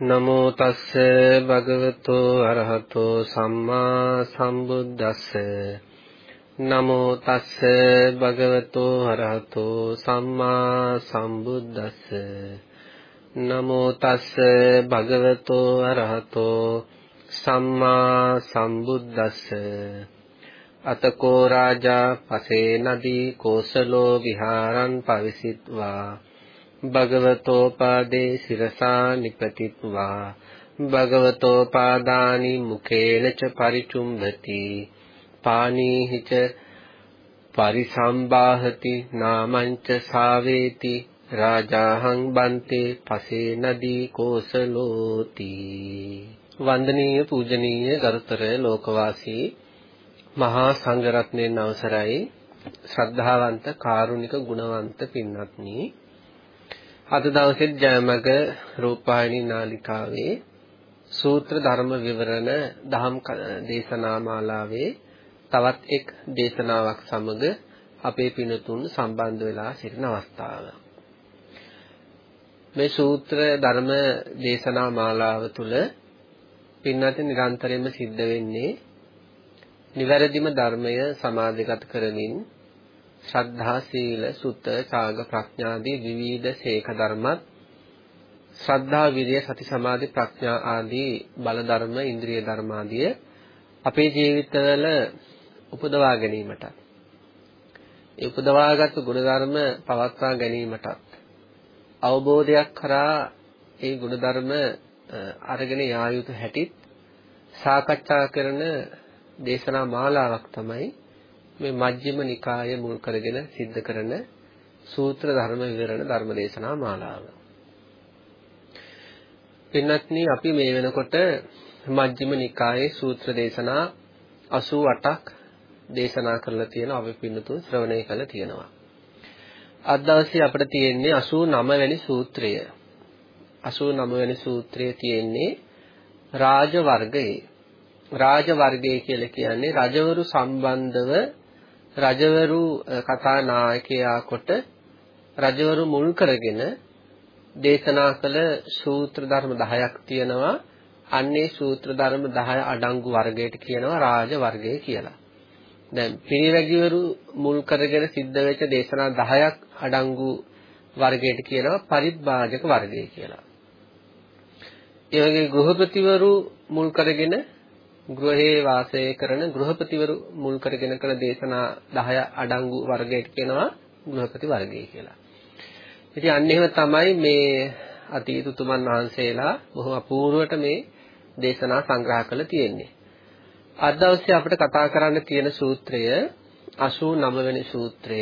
නමෝ තස්ස භගවතු අරහතෝ සම්මා සම්බුද්දස්ස. නමෝ තස්ස භගවතු අරහතෝ සම්මා සම්බුද්දස්ස. නමෝ තස්ස භගවතු අරහතෝ සම්මා සම්බුද්දස්ස. අතකෝ රාජා පසේ නදී කෝසලෝ විහාරං පවිසිත්වා. භගවතෝ පාදේ සිරසා නිපතිත්වා. භගවතෝ පාදානි මුඛේන ච පරිචුම්බති පානීහි ච පරිසම්බාහති නාමංච සාවේති. රාජාහං බන්තේ පසේ නදී කෝසලෝති. වන්දනීය පූජනීය ගරුතර ලෝකවාසී මහා සංඝරත්නයන් අවසරයි. ශ්‍රද්ධාවන්ත කාරුණික ගුණවන්ත පින්වත්නි අද දවසේ ජයමග රූපాయని නාලිකාවේ සූත්‍ර ධර්ම විවරණ දහම් දේශනා මාලාවේ තවත් එක් දේශනාවක් සමග අපේ පිනතුන් සම්බන්ධ වෙලා සිටින අවස්ථාව. මේ සූත්‍ර ධර්ම දේශනා මාලාව තුළ පින්වත්නි නිරන්තරයෙන්ම සිද්ධ වෙන්නේ නිවැරදිම ධර්මය සමාධිගත කරමින් ශ්‍රද්ධා සීල සුත ඡාග ප්‍රඥාදී විවිධ සේක ධර්මත් ශ්‍රද්ධා විරිය සති සමාධි ප්‍රඥා ආදී බල ධර්ම ඉන්ද්‍රිය ධර්ම ආදිය අපේ ජීවිතවල උපදවා ගැනීමට ඒ උපදවාගත් ගුණ ධර්ම පවත්වා ගැනීමටත් අවබෝධයක් කරා ඒ ගුණ ධර්ම අරගෙන යා යුතු හැටිත් සාකච්ඡා කරන දේශනා මාලාවක් තමයි මේ මජ්ක්‍ධිම නිකාය මුල් කරගෙන සිද්ධ කරන සූත්‍ර ධර්ම විවරණ ධර්ම දේශනා මාලාව. පින්වත්නි අපි මේ වෙනකොට මජ්ක්‍ධිම නිකායේ සූත්‍ර දේශනා 88ක් දේශනා කරලා තියෙනවා අපි පින්නතුන් ශ්‍රවණය කළා තියෙනවා. අද දවසේ අපිට තියෙන්නේ 89 වෙනි සූත්‍රය. 89 වෙනි සූත්‍රය තියෙන්නේ රාජ වර්ගයේ රාජ වර්ගය කියලා කියන්නේ රජවරු සම්බන්ධව රජවරු කතා නායකයා කොට රජවරු මුල් කරගෙන දේශනා කළ සූත්‍ර ධර්ම 10ක් තියෙනවා. අන්නේ සූත්‍ර ධර්ම 10 අඩංගු වර්ගයට කියනවා රාජ වර්ගය කියලා. දැන් පිරිවැජිවරු මුල් කරගෙන සිද්ධ වෙච්ච දේශනා 10ක් අඩංගු වර්ගයට කියනවා පරිබ්බාජක වර්ගය කියලා. ඒ වගේ ගෘහපතිවරු මුල් කරගෙන ගෘහේ වාසය කරන ගෘහපතිවරු මුල් කරගෙන කළ දේශනා 10 අඩංගු වර්ගයට කියනවා ගෘහපති වර්ගය කියලා. ඉතින් අන්න එහෙම තමයි මේ අතීත උතුමන් වහන්සේලා බොහොම අපූර්වට මේ දේශනා සංග්‍රහ කරලා තියෙන්නේ. අද දවසේ අපිට කතා කරන්න තියෙන සූත්‍රය 89 වෙනි සූත්‍රය.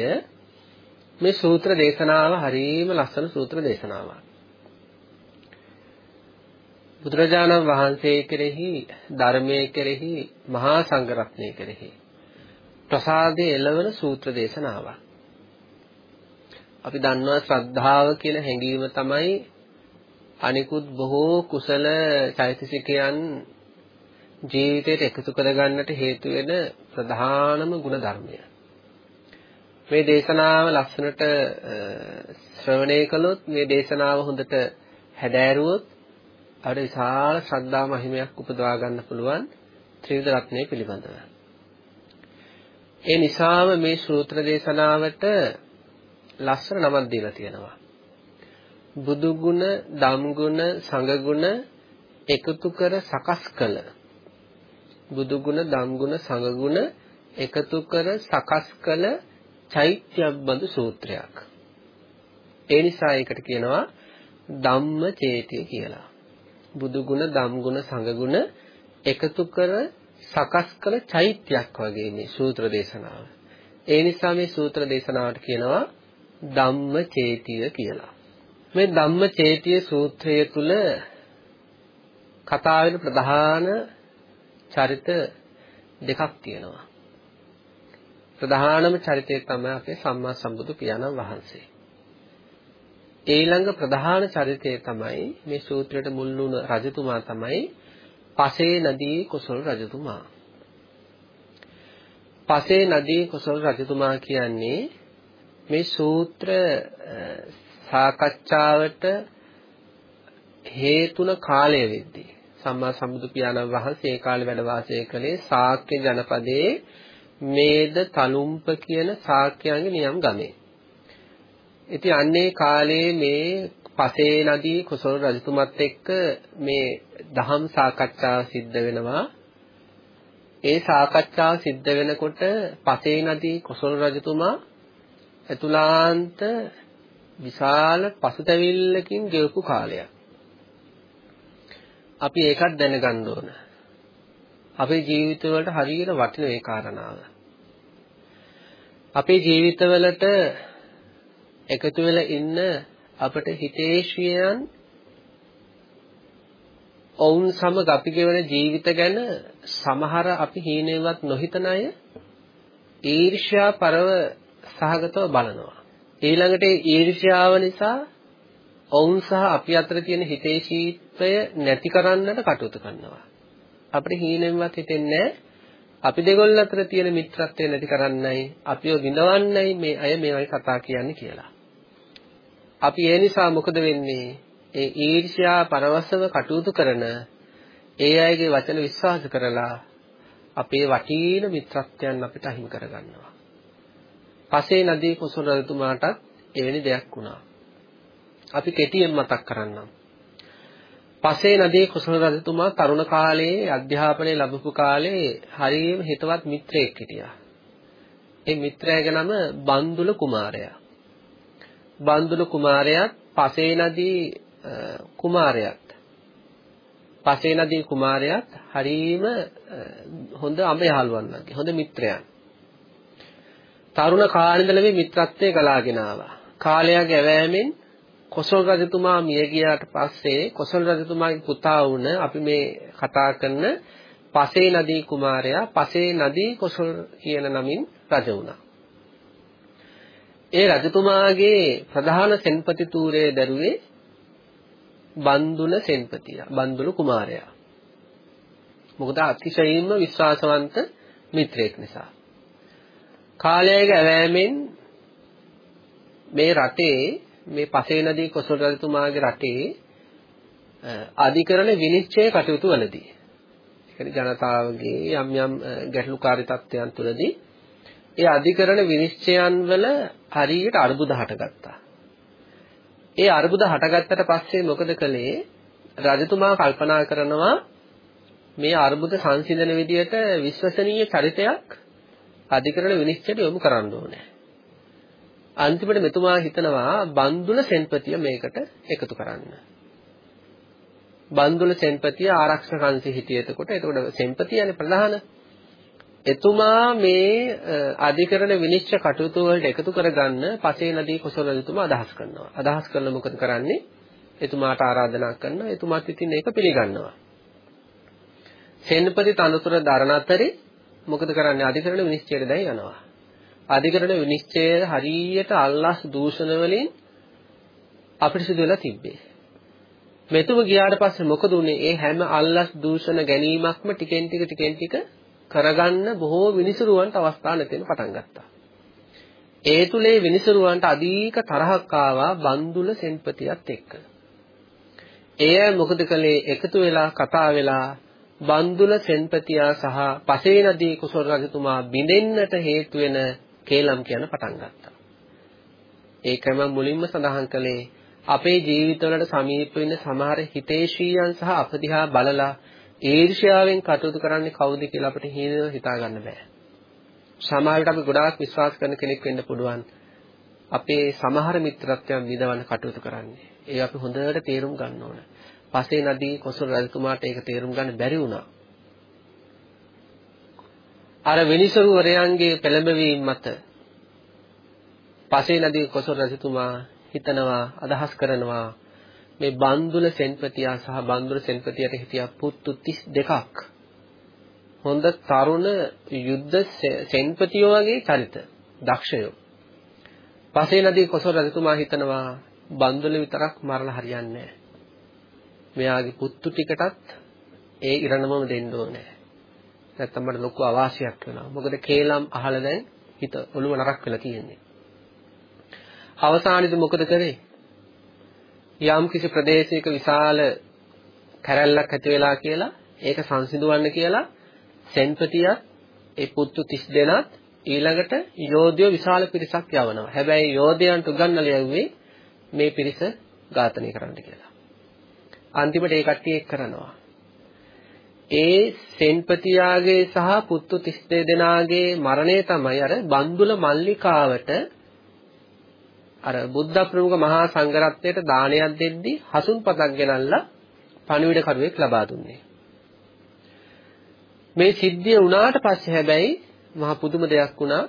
මේ සූත්‍ර දේශනාව හරීම ලස්සන සූත්‍ර දේශනාවක්. බුදුරජාණන් වහන්සේ කෙරෙහි ධර්මයේ කෙරෙහි මහා සංඝරත්නය කෙරෙහි ප්‍රසාදයේ එළවන සූත්‍ර දේශනාවක්. අපි දන්නවා ශ්‍රද්ධාව කියන හැඟීම තමයි අනිකුත් බොහෝ කුසල චෛතසිකයන් ජීවිතයට එකතු කරගන්නට හේතු වෙන ප්‍රධානම ගුණ ධර්මය. මේ දේශනාව ලස්සනට ශ්‍රවණය කළොත් මේ දේශනාව හොඳට හැදෑරුවොත් අපිට විශාල ශ්‍රද්ධා මහිමයක් උපදවා ගන්න පුළුවන් ත්‍රිවිධ රත්නය පිළිබඳව. ඒ නිසාම මේ සූත්‍ර දේශනාවට ලස්සන නමක් දීලා තියෙනවා. බුදු ගුණ, ධම් ගුණ, සංඝ ගුණ එකතු කර සකස් කළ බුදු ගුණ, ධම් ගුණ, සංඝ ගුණ එකතු කර සකස් කළ චෛත්‍යයක් බඳු සූත්‍රයක්. ඒ නිසා ඒකට කියනවා ධම්මචේතිය කියලා. බුදු ගුණ, ධම් ගුණ, සංඝ ගුණ එකතු කර සකස් කළ චෛත්‍යයක් වගේ මේ සූත්‍ර දේශනාව. ඒ නිසා මේ සූත්‍ර දේශනාවට කියනවා ධම්මචේතිය කියලා. මේ ධම්මචේතිය සූත්‍රය තුල කතා වෙන ප්‍රධාන චරිත දෙකක් තියෙනවා. ප්‍රධානම චරිතය තමයි අපේ සම්මා සම්බුදු පියාණන් වහන්සේ. ඊළඟ ප්‍රධාන චරිතය තමයි මේ සූත්‍රයට මුල් වුණ රජතුමා තමයි පසේ නදී කුසල රජතුමා. පසේ නදී කුසල රජතුමා කියන්නේ මේ සූත්‍ර සාකච්ඡාවට හේතුන කාලය වෙද්දී සම්මා සම්බුදු පියාණන් වහන්සේ ඒ කාලේ වැඩ වාසය කළේ ශාක්‍ය ජනපදයේ මේද තලුම්ප කියන ශාක්‍යයන්ගේ නියම් ගමේ. ඉතින් අන්නේ කාලේ මේ පසේ නදී කුසල රජතුමත් එක්ක මේ දහම් සාකච්ඡාව සිද්ධ වෙනවා. ඒ සාකච්ඡාව සිද්ධ වෙනකොට පසේ නදී කුසල රජතුමා එතුලාන්ත විශාල පසුතැවිල්ලකින් ගෙවපු කාලයක්. අපි ඒකත් දැනගන්න ඕන. අපේ ජීවිතවලට හරියට වටින ඒ කාරණාව. අපේ ජීවිතවලට එකතු වෙලා ඉන්න අපට හිතේශියයන් ඔවුන් සමග අපි ගෙවන ජීවිත ගැන සමහර අපි හීනෙවත් නොහිතන අය ඊර්ෂ්‍යා පරව සහගතව බලනවා. ඊළඟට ඊර්ෂ්‍යාව නිසා ඔවුන් සහ අපි අතර තියෙන හිතේශීත්වය නැති කරන්නට කටයුතු කරනවා. අපිට හීනෙන්වත් හිතෙන්නේ අපි දෙගොල්ල අතර තියෙන මිත්‍රත්වය නැති කරන්නයි අපිව විඳවන්නයි මේ අය මේවයි කතා කියන්නේ කියලා. අපි ඒ නිසා මොකද වෙන්නේ? ඒ ඊර්ෂ්‍යා පරවසව කටයුතු කරන ඒ අයගේ වචන විශ්වාස කරලා අපේ වටින මිත්‍රත්වයන් අපිට අහිමි කරගන්නවා. පසේ නදී කුසල රජතුමාටත් එවැනි දෙයක් වුණා. අපි කෙටියෙන් මතක් කරන්නම්. පසේ නදී කුසල රජතුමා තරුණ කාලයේ අධ්‍යාපනය ලැබපු කාලේ හරියම හිතවත් මිත්‍රයෙක් හිටියා. ඒ මිත්‍රයාගේ නම බන්දුල කුමාරයා. බන්දුල කුමාරයාත් පසේ නදී කුමාරයාත් පසේ නදී කුමාරයාත් හරීම හොඳ අඹ යහළුවන් වගේ හොඳ මිත්‍රයන්. තරුණ කාලේ ඉඳලා මේ මිත්‍රත්වයේ ගලාගෙන ආවා. කාලයක් ඇවෑමෙන් කොසල් රජතුමා මිය ගියාට පස්සේ කොසල් රජතුමාගේ පුතා වුණ අපි මේ කතා කරන පසේ නදී කුමාරයා පසේ නදී කොසල් කියන නමින් රජ වුණා. ඒ රජතුමාගේ ප්‍රධාන සෙන්පති තූරේ දරුවේ බන්දුල සෙන්පතිය බන්දුල කුමාරයා. මොකද අතිශයින්ම විශ්වාසවන්ත මිත්‍රයෙක් නිසා. කාලයක ඇවෑමෙන් මේ රටේ මේ පසේ නදී කොසල් රජතුමාගේ රටේ අධිකරණ විනිශ්චය කටයුතු වලදී කියන්නේ ජනතාවගේ යම් යම් ගැටලුකාරී තත්ත්වයන් තුළදී ඒ අධිකරණ විනිශ්චයන් වල හරියට අර්බුද හටගත්තා. ඒ අර්බුද හටගත්තට පස්සේ මොකද කළේ? රජතුමා කල්පනා කරනවා මේ අර්බුද සංසිඳන විදියට විශ්වසනීය චරිතයක් අධිකරණ විනිශ්චයට යොමු කරන්න ඕනේ. අන්තිමට මෙතුමා හිතනවා බන්දුල සෙන්පතිය මේකට එකතු කරන්න. බන්දුල සෙන්පතිය ආරක්ෂක අංශෙ හිටියේ එතකොට එතකොට සෙන්පතියනේ ප්‍රධාන. එතුමා මේ අධිකරණ විනිශ්චය කටයුතු වලට එකතු කරගන්න පසේ නදී කුසල රජතුමා අදහස් කරනවා. අදහස් කරලා මොකද කරන්නේ? එතුමාට ආරාධනා කරනවා. එතුමාත් ඉතින් ඒක පිළිගන්නවා. සෙන්පති තනතුර දරන අතරේ මොකද කරන්නේ? අධිකරණ විනිශ්චයට දැන් යනවා. අධිකරණ විනිශ්චය හරියට අල්ලාස් දූෂණ වලින් අපිරිසිදු වෙලා තිබ්බේ. මෙතුම ගියාට පස්සේ මොකද උනේ? ඒ හැම අල්ලාස් දූෂණ ගැනීමක්ම ටිකෙන් ටික ටිකෙන් ටික කරගන්න බොහෝ විනිසුරුවන්ට අවස්ථා නැතිවෙන පටන් ගත්තා. ඒ තුලේ විනිසුරුවන්ට අධික තරහක් ආවා බන්දුල සෙන්පතියත් එක්ක. එය මොකද කළේ? එකතු වෙලා කතා වෙලා බන්දුල සෙන්පතියා සහ පසේ නදී කුසල රජතුමා බිඳෙන්නට හේතු වෙන කේලම් කියන පටන් ගත්තා. ඒකම මුලින්ම සඳහන් කළේ අපේ ජීවිතවලට සමීප වෙන සමහර හිතේශීයන් සහ අපදිහා බලලා ඊර්ෂ්‍යාවෙන් කටයුතු කරන්නේ කවුද කියලා අපිට හිතව හිතා ගන්න බෑ. සමාජයට අපි ගොඩාක් විශ්වාස කරන කෙනෙක් වෙන්න පුළුවන්. අපේ සමහර මිත්‍රත්වයන් විදවන්න කටයුතු කරන්නේ. ඒ අපි හොඳට තේරුම් ගන්න ඕන. පසේ නදී කොසල් රජතුමාට ඒක තේරුම් ගන්න බැරි වුණා. අර විනිසරු වරයන්ගේ පෙළඹවීම මත පසේ නදී කොසල් රජතුමා හිතනවා අදහස් කරනවා මේ බන්දුල සෙන්පතියා සහ බන්දුල සෙන්පතියට හිටියා පුත්තු 32ක් හොඳ තරුණ යුද්ධ සෙන්පතියෝ වගේ චරිත දක්ෂයෝ. පසේ නදී කොසල් රජතුමා හිතනවා බන්දුල විතරක් මරලා හරියන්නේ මෙයාගේ පුත්තු ටිකටත් ඒ ඉරණමම දෙන්න ඕනේ නැත්තම් මට ලොකු අවාසියක් වෙනවා. මොකද කේලම් අහලා දැන් හිත ඔළුව නරක් වෙලා තියෙන්නේ. අවසානයේදී මොකද කරේ? යම් කිසි ප්‍රදේශයක විශාල කැරැල්ලක් ඇති වෙලා කියලා ඒක සංසිඳවන්න කියලා සෙන්පතිය ඒ පුත්තු 30 දෙනාත් ඊළඟට යෝධයෝ විශාල පිරිසක් යවනවා. හැබැයි යෝධයන්ට උගන්වලා යවුවේ මේ පිරිස ඝාතනය කරන්න කියලා. අන්තිමට ඒ කට්ටිය එක් කරනවා. ඒ සෙන්පතියාගේ සහ පුත්තු 32 දෙනාගේ මරණය තමයි අර බන්දුල මල්ලිකාවට අර බුද්ධ ප්‍රමුඛ මහා සංඝරත්නයට දානයක් දෙද්දී හසුන් පතක් ගෙනල්ලා පණිවිඩ කරුවෙක් ලබා දුන්නේ. මේ සිද්ධිය වුණාට පස්සේ හැබැයි මහා පුදුම දෙයක් වුණා.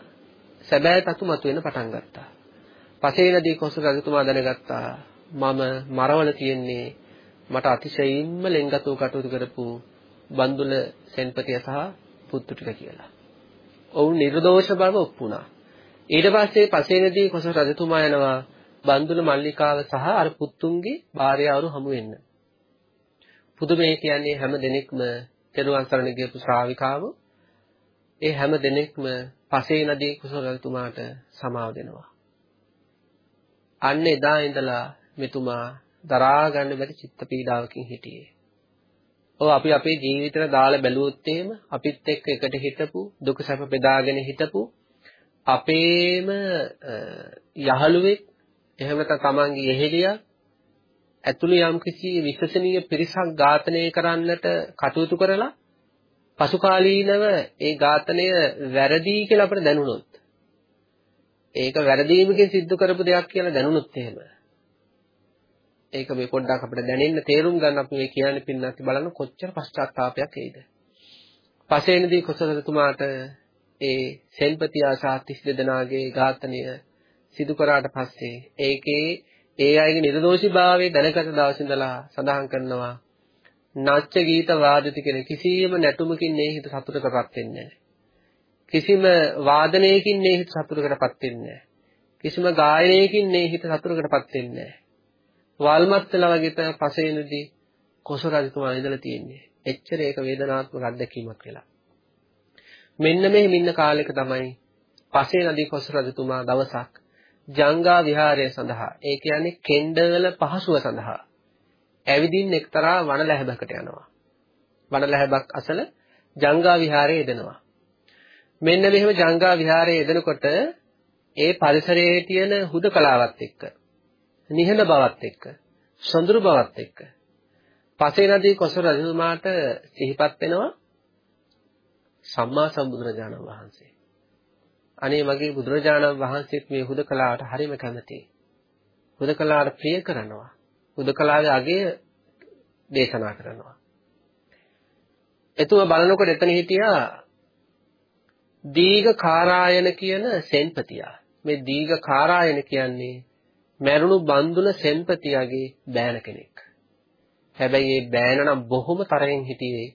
සැබෑ තතු මතුවෙන්න පටන් ගත්තා. පසේනදී කොසල් රජතුමා දැනගත්තා මම මරවල තියෙන්නේ මට අතිශයින්ම ලෙන්ගතව කටයුතු කරපු බන්දුල සෙන්පතිය සහ පුත්තු ටික කියලා. ඔවුන් නිර්දෝෂ බව ඔප්පුණා. ඊට පස්සේ පසේනදී කොසල් රජතුමා යනවා බන්දුල මල්ලිකාව සහ අර පුතුන්ගේ භාර්යාවරු හමු වෙන්න. පුදුමේ කියන්නේ හැම දිනෙකම තෙරුවන් සරණ ගියපු ශ්‍රාවිකාවෝ ඒ හැම දිනෙකම පසේනදී කුසල රජතුමාට සමාව දෙනවා. අන්න එදා ඉඳලා මෙතුමා දරා ගන්න බැරි චිත්ත පීඩාවකින් හිටියේ. ඔව් අපි අපේ ජීවිතේට දාලා බැලුවොත් එහෙම අපිත් එක්ක එකට හිටපු දුක සැප බෙදාගෙන හිටපු අපේම යහළුවෙක් එහෙම නැත්නම් තමන්ගේ යෙහෙලියක් ඇතුළු යම්කිසි විශ්වසනීය පිරිසක් ඝාතනය කරන්නට කටයුතු කරලා පසු කාලීනව ඒ ඝාතනය වැරදි කියලා අපිට දැනුණොත් ඒක වැරදීමකින් සිද්ධ කරපු දෙයක් කියලා දැනුණොත් එහෙම ඒක මේ පොඩ්ඩක් අපිට දැනෙන්න තේරුම් ගන්න අපි මේ කියන්නේ පින්නත් බලන්න කොච්චර පශ්චාත්තාවයක් එයිද? පසේනදී කොසලතුමාට ඒ සෙල්පති ආශා 32 දෙනාගේ ඝාතනය සිදු කරාට පස්සේ ඒකේ ඒ අයගේ නිර්දෝෂීභාවය දැනගත දවස් ඉඳලා සඳහන් කරනවා නාච්ච ගීත වාදිත කියන කිසියම් නැටුමකින් මේ හිත සතුටකටපත් වෙන්නේ කිසිම වාදනයකින් මේ හිත සතුටකටපත් වෙන්නේ කිසිම ගායනයකින් මේ හිත සතුටකටපත් වෙන්නේ වල්මත්තලා වගේ තමයි පසේනදී කොසල් රජතුමා ඉඳලා තියෙන්නේ. එච්චර ඒක වේදනාත්මක අත්දැකීමක් වෙලා. මෙන්න මෙහෙම ඉන්න කාලෙක තමයි පසේ නදී කොස් රජතුමා දවසක් ජංගා විහාරය සඳහා ඒ කියන්නේ කෙන්ඩවල පහසුව සඳහා ඇවිදින් එක්තරා වන ලැහැබකට යනවා. වන ලැහැබක් අසල ජංගා විහාරයේ යෙදෙනවා. මෙන්න මෙහෙම ජංගා විහාරයේ යෙදෙනකොට ඒ පරිසරයේ තියෙන හුදකලාවත් එක්ක නිහඬ බවත් එක්ක සොඳුරු බවත් එක්ක පසේ නදී කොස රජතුමාට සිහිපත් වෙනවා සම්මා සම්බුදුරජාණන් වහන්සේ. අනේ මගේ බුදුරජාණන් වහන්සේත් මේ හුදකලාවට හරිම කැමතියි. හුදකලාවට ප්‍රිය කරනවා. හුදකලාවේ අගය දේශනා කරනවා. එතුම බලනකොට එතන හිටියා දීඝ කාරායන කියන සෙන්පතියා. මේ දීඝ කාරායන කියන්නේ මරුණු බන්දුන සෙන්පතියාගේ බෑන කෙනෙක්. හැබැයි ඒ බෑන නම් බොහොම තරහෙන් හිටියේ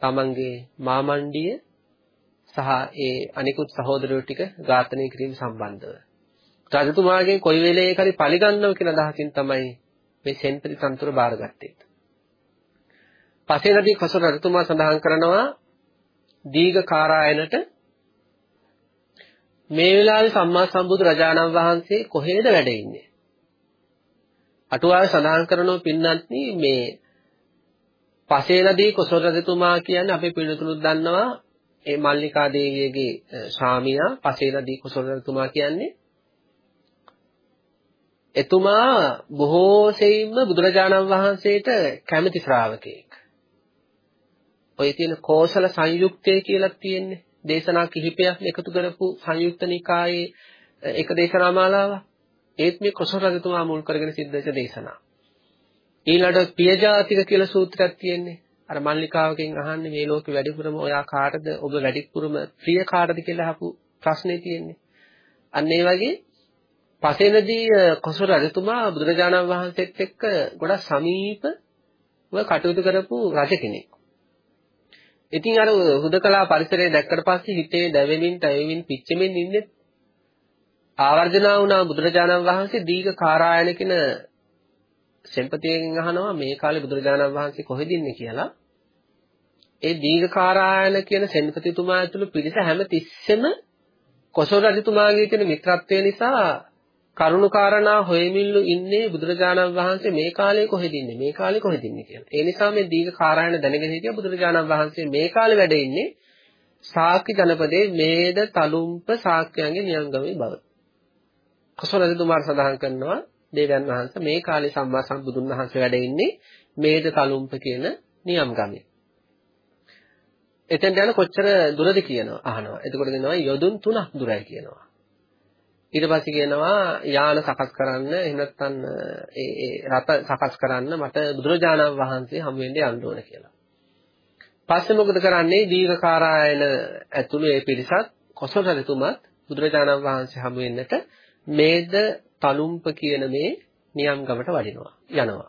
තමන්ගේ මාමණ්ඩිය සහ ඒ අනිකුත් සහෝදරයෝ ටික ඝාතනය කිරීම සම්බන්ධව. රජතුමාගෙන් කොයි වෙලේ හරි පරිගන්නව කියන අදහසින් තමයි මේ සෙන්පති තන්ත්‍ර බාරගත්තේ. පසේනදී කසර රජතුමා සඳහන් කරනවා දීඝ කාරායනට මේ වෙලාවේ සම්මා සම්බුදු රජාණන් වහන්සේ කොහෙද වැඩ ඉන්නේ? අටුවාවේ සඳහන් කරනවා පින්නත්නි මේ පසේනදී කොසල් රජතුමා කියන්නේ අපේ පිළිතුරුත් දන්නවා ඒ මල්ලිකා දේවියගේ ස්වාමියා පසේනදී කොසල් රජතුමා කියන්නේ එතුමා බොහෝ සෙයින්ම බුදුරජාණන් වහන්සේට කැමති ශ්‍රාවකෙක්. ඔය තියෙන කෝසල සංයුක්තය කියලා තියෙන්නේ. දේශනා කිහිපයක් එකතු කරපු සංයුක්ත නිකායේ එක දේශනා මාලාවක්. ඒත් මේ කොසල් රජතුමා මුල් කරගෙන සිද්ධ වෙච්ච දේශනා. ඊළඟට පියජාතික කියලා සූත්‍රයක් තියෙන්නේ. අර මල්ලිකාවකින් අහන්නේ මේ ලෝකෙ වැඩිපුරම ඔයා කාටද ඔබ වැඩිපුරම ප්‍රිය කාටද කියලා අහපු ප්‍රශ්නේ තියෙන්නේ. අන්න ඒ වගේ පසේනදී කොසල් රජතුමා බුදුරජාණන් වහන්සේත් එක්ක ගොඩක් සමීපව කටයුතු කරපු රජ කෙනෙක්. ඉතින් අර හුදකලා පරිසරය දැක්කට පස්සේ හිතේ දැවෙමින්, තැවෙමින්, පිච්චෙමින් ඉන්නේ ආවර්ජනා වුණා බුදුරජාණන් වහන්සේ දීඝ කාරායන කියන සෙම්පතියෙන් අහනවා මේ කාලේ බුදුරජාණන් වහන්සේ කොහෙද ඉන්නේ කියලා. ඒ දීඝකාරායන කියන සෙන්පතිතුමා ඇතුළු පිරිස හැම තිස්සෙම කොසල් රජතුමාගේ තියෙන මිත්‍රත්වය නිසා කරුණාකාරණා හොයමිල්ලු ඉන්නේ බුදුරජාණන් වහන්සේ මේ කාලේ කොහෙද ඉන්නේ මේ කාලේ කොහෙද ඉන්නේ කියලා. ඒ නිසා මේ දීඝකාරායන දැනගෙන හිටිය බුදුරජාණන් වහන්සේ මේ කාලේ වැඩ ඉන්නේ සාක්‍ය ජනපදයේ මේද තලුම්ප සාක්‍යයන්ගේ නියංගමේ බව. කොසල් රජතුමාට සඳහන් කරනවා දේවයන් වහන්සේ මේ කාලේ සම්මා සම්බුදුන් වහන්සේ වැඩ ඉන්නේ මේද තලුම්ප කියන නියම් ගමේ. එතෙන්ට යන කොච්චර දුරද කියනවා අහනවා. එතකොට දෙනවා යොදුන් 3ක් දුරයි කියනවා. ඊට පස්සේ කියනවා යාන සකස් කරන්න එහෙම නැත්නම් ඒ ඒ රත සකස් කරන්න මට බුදුරජාණන් වහන්සේ හමු වෙන්න යන්න ඕන කියලා. පස්සේ මොකද කරන්නේ දීඝකාරායන ඇතුළු ඒ පිරිසත් කොසල් රජතුමත් බුදුරජාණන් වහන්සේ හමු වෙන්නට මේද තලුම්ප කියන මේ නියම්ගමට වඩිනවා යනවා.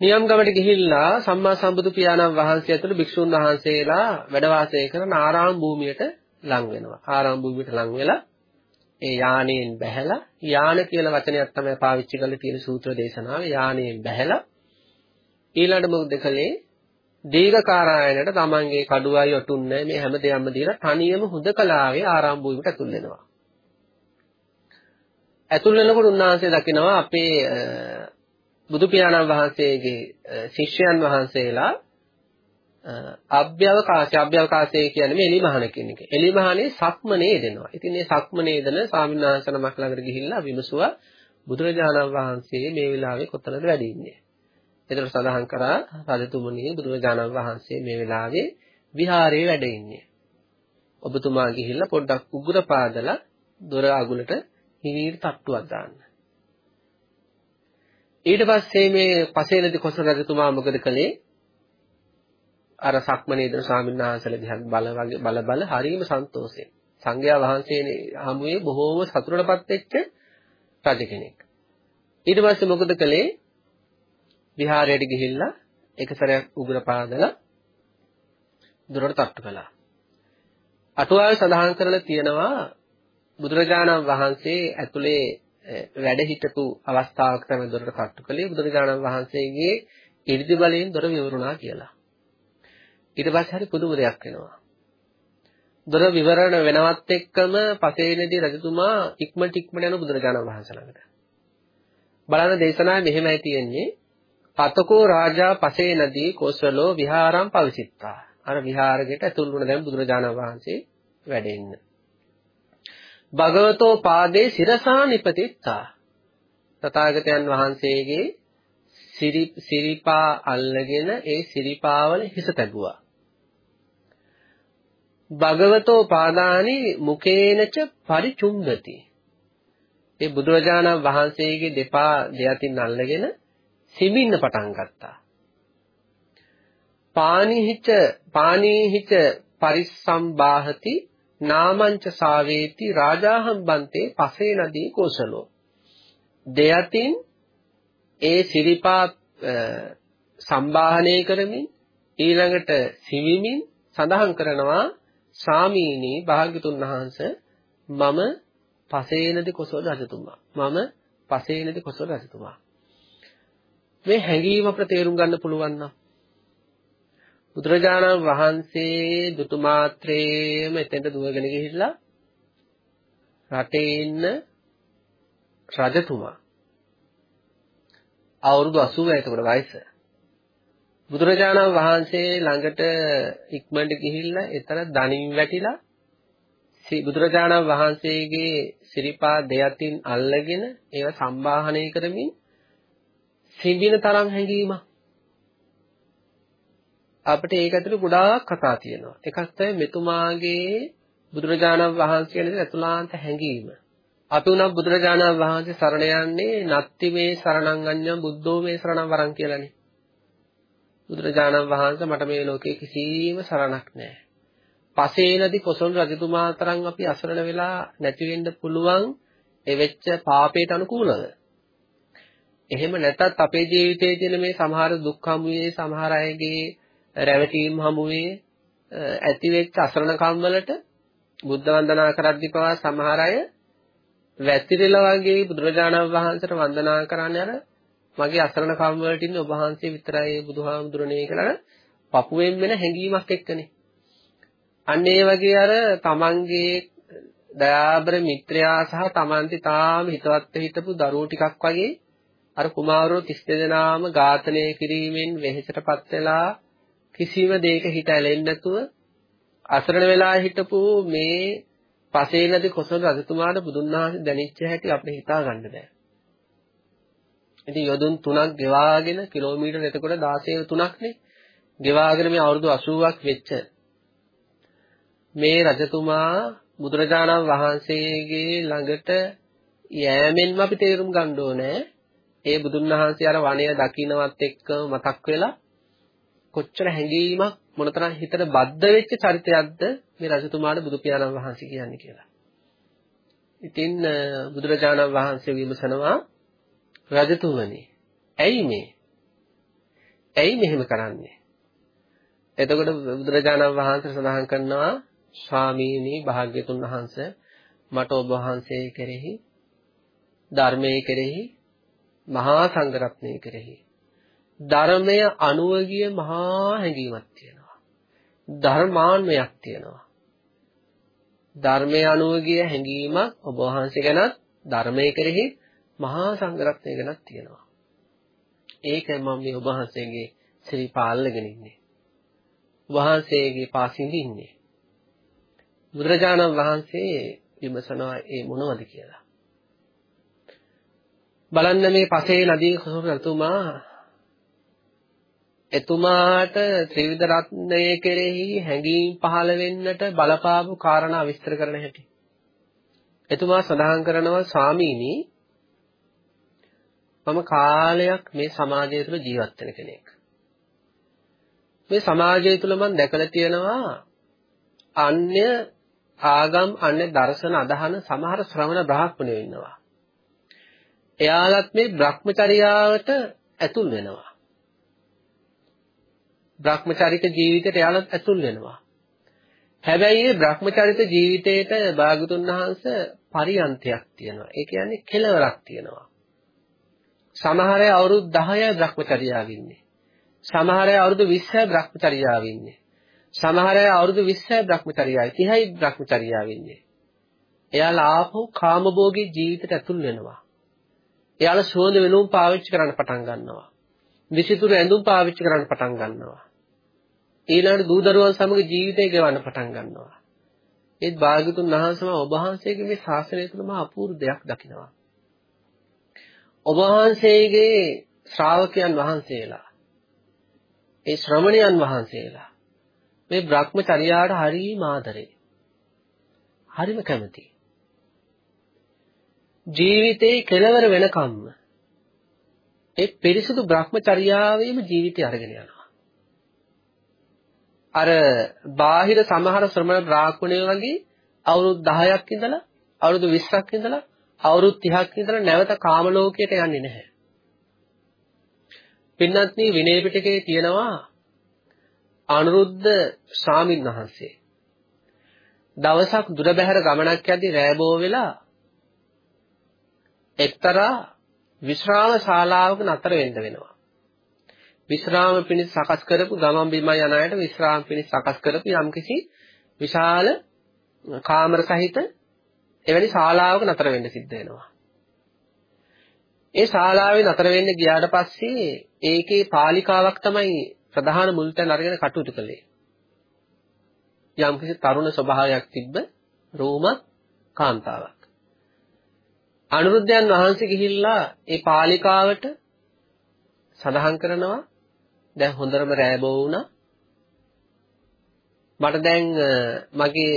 නියම්ගමට ගිහිල්ලා සම්මා සම්බුදු පියාණන් වහන්සේ ඇතුළු භික්ෂුන් වහන්සේලා වැඩ වාසය කරන ආරාම භූමියට ලං වෙනවා. ආරාම භූමියට ලං වෙලා ඒ යානෙන් බැහැලා යාන කියලා වචනයක් තමයි පාවිච්චි කරලා තියෙන සූත්‍ර දේශනාවේ යානෙන් බැහැලා ඊළඟට මොකද කළේ දීඝකාරායනට තමන්ගේ කඩුවයි ඔටුන්නේ මේ හැම දෙයක්ම දීලා තනියම හුදකලාවේ ආරාම භූමියට ඇතුල් වෙනවා. ඇතුල් වෙනකොට උන්වහන්සේ දකිනවා අපේ බුදු පියාණන් වහන්සේගේ ශිෂ්‍යයන් වහන්සේලා අභ්‍යවකාශය අභ්‍යවකාශය කියන්නේ මේ එලිමහන කියන එක. එලිමහනේ සක්මනේ දෙනවා. ඉතින් මේ සක්මනේ දෙන ස්වාමීන් වහන්සේ නමක් ළඟට ගිහිල්ලා විමසුවා බුදුරජාණන් වහන්සේ මේ වෙලාවේ කොතනද වැඩ ඉන්නේ? ඒතර සඳහන් කරා රජතුමනි බුදුරජාණන් වහන්සේ මේ වෙලාවේ විහාරයේ වැඩ ඉන්නේ. ඔබතුමා ගිහිල්ලා පොඩ්ඩක් උගුර පාදලා දොර අගුලට හිමීර තට්ටුවක් දාන්න. ඊට පස්සේ මේ පසේනදී කොසල් රජතුමා මොකද කළේ? අර සක්මනේදන ස්වාමීන් වහන්සේලා දිහා බල වගේ බල බල හරීම සන්තෝෂයෙන් සංඝයා වහන්සේනේ හමුවේ බොහෝම සතුටටපත් වෙච්ච රජ කෙනෙක්. ඊට පස්සේ මොකද කළේ? විහාරයට ගිහිල්ලා එක සැරයක් උගුර පාදලා දොරට තට්ටු කළා. අටුවාවේ සඳහන් කරලා තියෙනවා බුදුරජාණන් වහන්සේ ඇතුලේ වැඩ හිටපු අවස්ථාවක තමයි දොරට තට්ටු කළේ බුදුරජාණන් වහන්සේගේ 이르දි බලයෙන් දොර විවරුණා කියලා. ඊට පස්සේ හරි පුදුම දෙයක් වෙනවා. දොර විවරණ වෙනවත් එක්කම පසේනදී රජතුමා ඉක්මනට ඉක්මනට යන බුදුරජාණන් වහන්සේ ළඟට. බලන්න දේශනාවේ මෙහෙමයි තියෙන්නේ. පතකෝ රාජා පසේනදී කොසලෝ විහාරම් පවිසිට්ටා. අර විහාරෙකට ඇතුල් වුණ දැන් බුදුරජාණන් වහන්සේ වැඩෙන්න. භගවතෝ පාදේ සිරසා නිපතිත්තා. තථාගතයන් වහන්සේගේ සිරිපා අල්ලගෙන ඒ සිරිපාවල හිස තැබුවා. භගවතෝ පාදානි මුකේනච පරිචුම්බති. ඒ බුදුරජාණන් වහන්සේගේ දෙපා දෙයතින් අල්ලගෙන සිඹින්න පටන් ගත්තා. පානිහිච පානීහිච පරිසම්බාහති නාමංච සාවේති රාජාහම් බන්තේ පසේ නදී කෝසලෝ. දෙයතින් ඒ සිරිපා සම්බාහනය කරමින් ඊළඟට සිවිමින් සඳහන් කරනවා සාමීනි භාග්‍යතුන් වහන්සේ මම පසේනදි කොසල් රජතුමා. මම පසේනදි කොසල් රජතුමා. මේ හැඟීම අපට තේරුම් ගන්න පුළුවන් නම් බුදුරජාණන් වහන්සේ දුටු මාත්‍රේම එතෙන්ට දුවගෙන ගිහිල්ලා රටේ ඉන්න රජතුමා අවුරුදු 80යි එතකොට වයස. බුදුරජාණන් වහන්සේ ළඟට ඉක්මනට ගිහිල්ලා එතන දණින් වැටිලා බුදුරජාණන් වහන්සේගේ සිරිපා දෙයතින් අල්ලගෙන ඒව සම්බාහනය කරමින් සිඹින තරම් හැඟීමක් අපිට ඒක ඇතුළේ ගොඩාක් කතා තියෙනවා. එකක් තමයි මෙතුමාගේ බුදුරජාණන් වහන්සේ ගැන ඇතුළාන්ත හැඟීම. අපි උනම් බුදුරජාණන් වහන්සේ සරණ යන්නේ නත්ති මේ සරණං අඤ්ඤං බුද්ධෝ මේ සරණං වරං කියලානේ. බුදුරජාණන් වහන්සේ මට මේ ලෝකේ කිසිම සරණක් නැහැ. පසේනදී කොසල් රජතුමා තරම් අපි අසරණ වෙලා නැති වෙන්න පුළුවන් ඒ වෙච්ච පාපයට අනුකූලව. එහෙම නැතත් අපේ ජීවිතයේ තියෙන මේ සමහර දුක් හමුවේ සමහර අයගේ රැවටීම් හමුවේ ඇති වෙච්ච අසරණකම් වලට බුද්ධ වන්දනා කරද්දී පවා සමහර අය වැතිරිලා වගේ බුදුරජාණන් වහන්සේට වන්දනා කරන්නේ අර මගේ අසරණ කම් වලට ඉන්නේ ඔබ වහන්සේ විතරයි බුදුහාමුදුරනේ කියලා පපුවෙන් වෙන හැඟීමක් එක්කනේ. අන්න ඒ වගේ අර තමන්ගේ දයාබර මිත්‍රයා සහ තමන්ති තාම හිතවත් හිටපු දරුවෝ ටිකක් වගේ අර කුමාරෝ 32 දෙනාම ඝාතනය කිරීමෙන් වෙහෙසටපත් වෙලා කිසිම දෙයක හිත ඇලෙන්නේ නැතුව අසරණ වෙලා හිටපු මේ පසේනදී කොසල් රජතුමාට බුදුන් වහන්සේ දැනෙච්ච හැටි අපිට හිතා ගන්න බෑ. ඉතින් යොදුන් 3ක් ගෙවාගෙන කිලෝමීටර එතකොට 16 3ක්නේ. ගෙවාගෙන මේ අවුරුදු 80ක් වෙච්ච මේ රජතුමා බුදුරජාණන් වහන්සේගේ ළඟට යෑමෙන්ම අපි තේරුම් ගන්න ඕනේ ඒ බුදුන් වහන්සේ අර වනය දකින්නවත් එක්ක මතක් වෙලා කොච්චර හැඟීමක් මොනතරම් හිතට බද්ධ වෙච්ච චරිතයක්ද මේ රජතුමාට බුදු පියාණන් වහන්සේ කියන්නේ කියලා. ඉතින් බුදුරජාණන් වහන්සේ විමසනවා රජතුමනි ඇයි මේ? ඇයි මෙහෙම කරන්නේ? එතකොට බුදුරජාණන් වහන්සේ සඳහන් කරනවා ස්වාමීනි භාග්‍යතුන් වහන්සේ මට ඔබ වහන්සේ කෙරෙහි ධර්මයේ කෙරෙහි මහා සංඝරත්නයේ කෙරෙහි ධර්මය අනුව ගිය මහා හැඟීමක් තියෙනවා. ධර්මාන්වයක් තියෙනවා. ධර්මයේ අනුව ගිය හැඟීමක් ඔබ වහන්සේ ගැනත් ධර්මයේ කෙරෙහි මහා සංඝරත්නය ගැනත් තියෙනවා. ඒකයි මම මේ ඔබ වහන්සේගේ ශ්‍රී පාල්ලගෙන ඉන්නේ. වහන්සේගේ පාසින්දින්නේ බුදුරජාණන් වහන්සේ විමසනවා ඒ මොනවද කියලා. බලන්න මේ පසේ නදී කුසල රතුමා එතුමාට ත්‍රිවිධ රත්නයේ කෙරෙහි හැඟීම් පහළ වෙන්නට බලපාපු කාරණා විස්තර කරන හැටි. එතුමා සඳහන් කරනවා ස්වාමීනි මම කාලයක් මේ සමාජය තුළ ජීවත් වෙන කෙනෙක්. මේ සමාජය තුළ මම දැකලා තියෙනවා අන්‍ය ආගම් අන්නේ දර්ශන අදහන සමහර ශ්‍රමණ බ්‍රාහ්මණයෝ ඉන්නවා. එයාලත් මේ Brahmacharyaවට ඇතුල් වෙනවා. Brahmachariක ජීවිතයට එයාලත් ඇතුල් වෙනවා. හැබැයි මේ Brahmachariත ජීවිතේට භාගතුන් වහන්සේ පරියන්තයක් තියෙනවා. ඒ කියන්නේ කෙලවරක් තියෙනවා. සමහර අය අවුරුදු 10යි Brahmacharyaව ඉන්නේ. සමහර අය අවුරුදු 20යි Brahmacharyaව ඉන්නේ. සමහර අය අවුරුදු 20යි Brahmacharyaයි 30යි Brahmacharyaව ඉන්නේ. එයාලා ආපහු කාමභෝගී ජීවිතයට ඇතුල් වෙනවා. එයාලා සුවඳ වෙනුම් පාවිච්චි කරන්න පටන් ගන්නවා. විසිතුරු ඇඳුම් පාවිච්චි කරන්න පටන් ගන්නවා. ඊළඟට දූ දරුවන් සමග ජීවිතය ගෙවන්න පටන් ගන්නවා. ඒත් භාග්‍යතුන් වහන්සේම ඔබ වහන්සේගේ මේ ශාසනය තුළ මහා අපූර්ව දෙයක් දකිනවා. ඔබ වහන්සේගේ ශ්‍රාවකයන් වහන්සේලා ඒ ශ්‍රමණයන් වහන්සේලා මේ Brahmacharyaට හරිම ආදරේ. හරිම කැමතියි. ජීවිතේ කෙලවර වෙනකම්ම ඒ පිරිසුදු Brahmacharyaවේම ජීවිතය අරගෙන යනවා. අර බාහිර සමහර ශ්‍රමණ බ්‍රාහ්මණයෝ වගේ අවුරුදු 10ක් ඉඳලා අවුරුදු 20ක් ඉඳලා අවුරුදු 30ක් ඉඳලා නැවත කාම ලෝකයට යන්නේ නැහැ. පින්වත්නි විනය පිටකේ තියෙනවා අනුරුද්ධ ස්වාමීන් වහන්සේ දවසක් දුර බැහැර ගමනක් යද්දී රෑබෝ වෙලා එක්තරා විශ්‍රාම ශාලාවක නතර වෙන්න වෙනවා. විශ්‍රාම පිණිස සකස් කරපු ගමන් බිමන් යන අයට විශ්‍රාම පිණිස සකස් කරපු යම්කිසි විශාල කාමර සහිත එවැනි ශාලාවක නතර වෙන්න සිද්ධ වෙනවා. ඒ ශාලාවේ නතර වෙන්න ගියාට පස්සේ ඒකේ පාලිකාවක් තමයි ප්‍රධාන මුල්තැන අරගෙන කටයුතු කළේ. යම්කිසි තරුණ ස්වභාවයක් තිබ්බ රෝමත් කාන්තාවක්. අනුරුද්ධයන් වහන්සේ ගිහිල්ලා ඒ පාලිකාවට සඳහන් කරනවා දැන් හොඳටම රෑබෝ වුණා. මට දැන් මගේ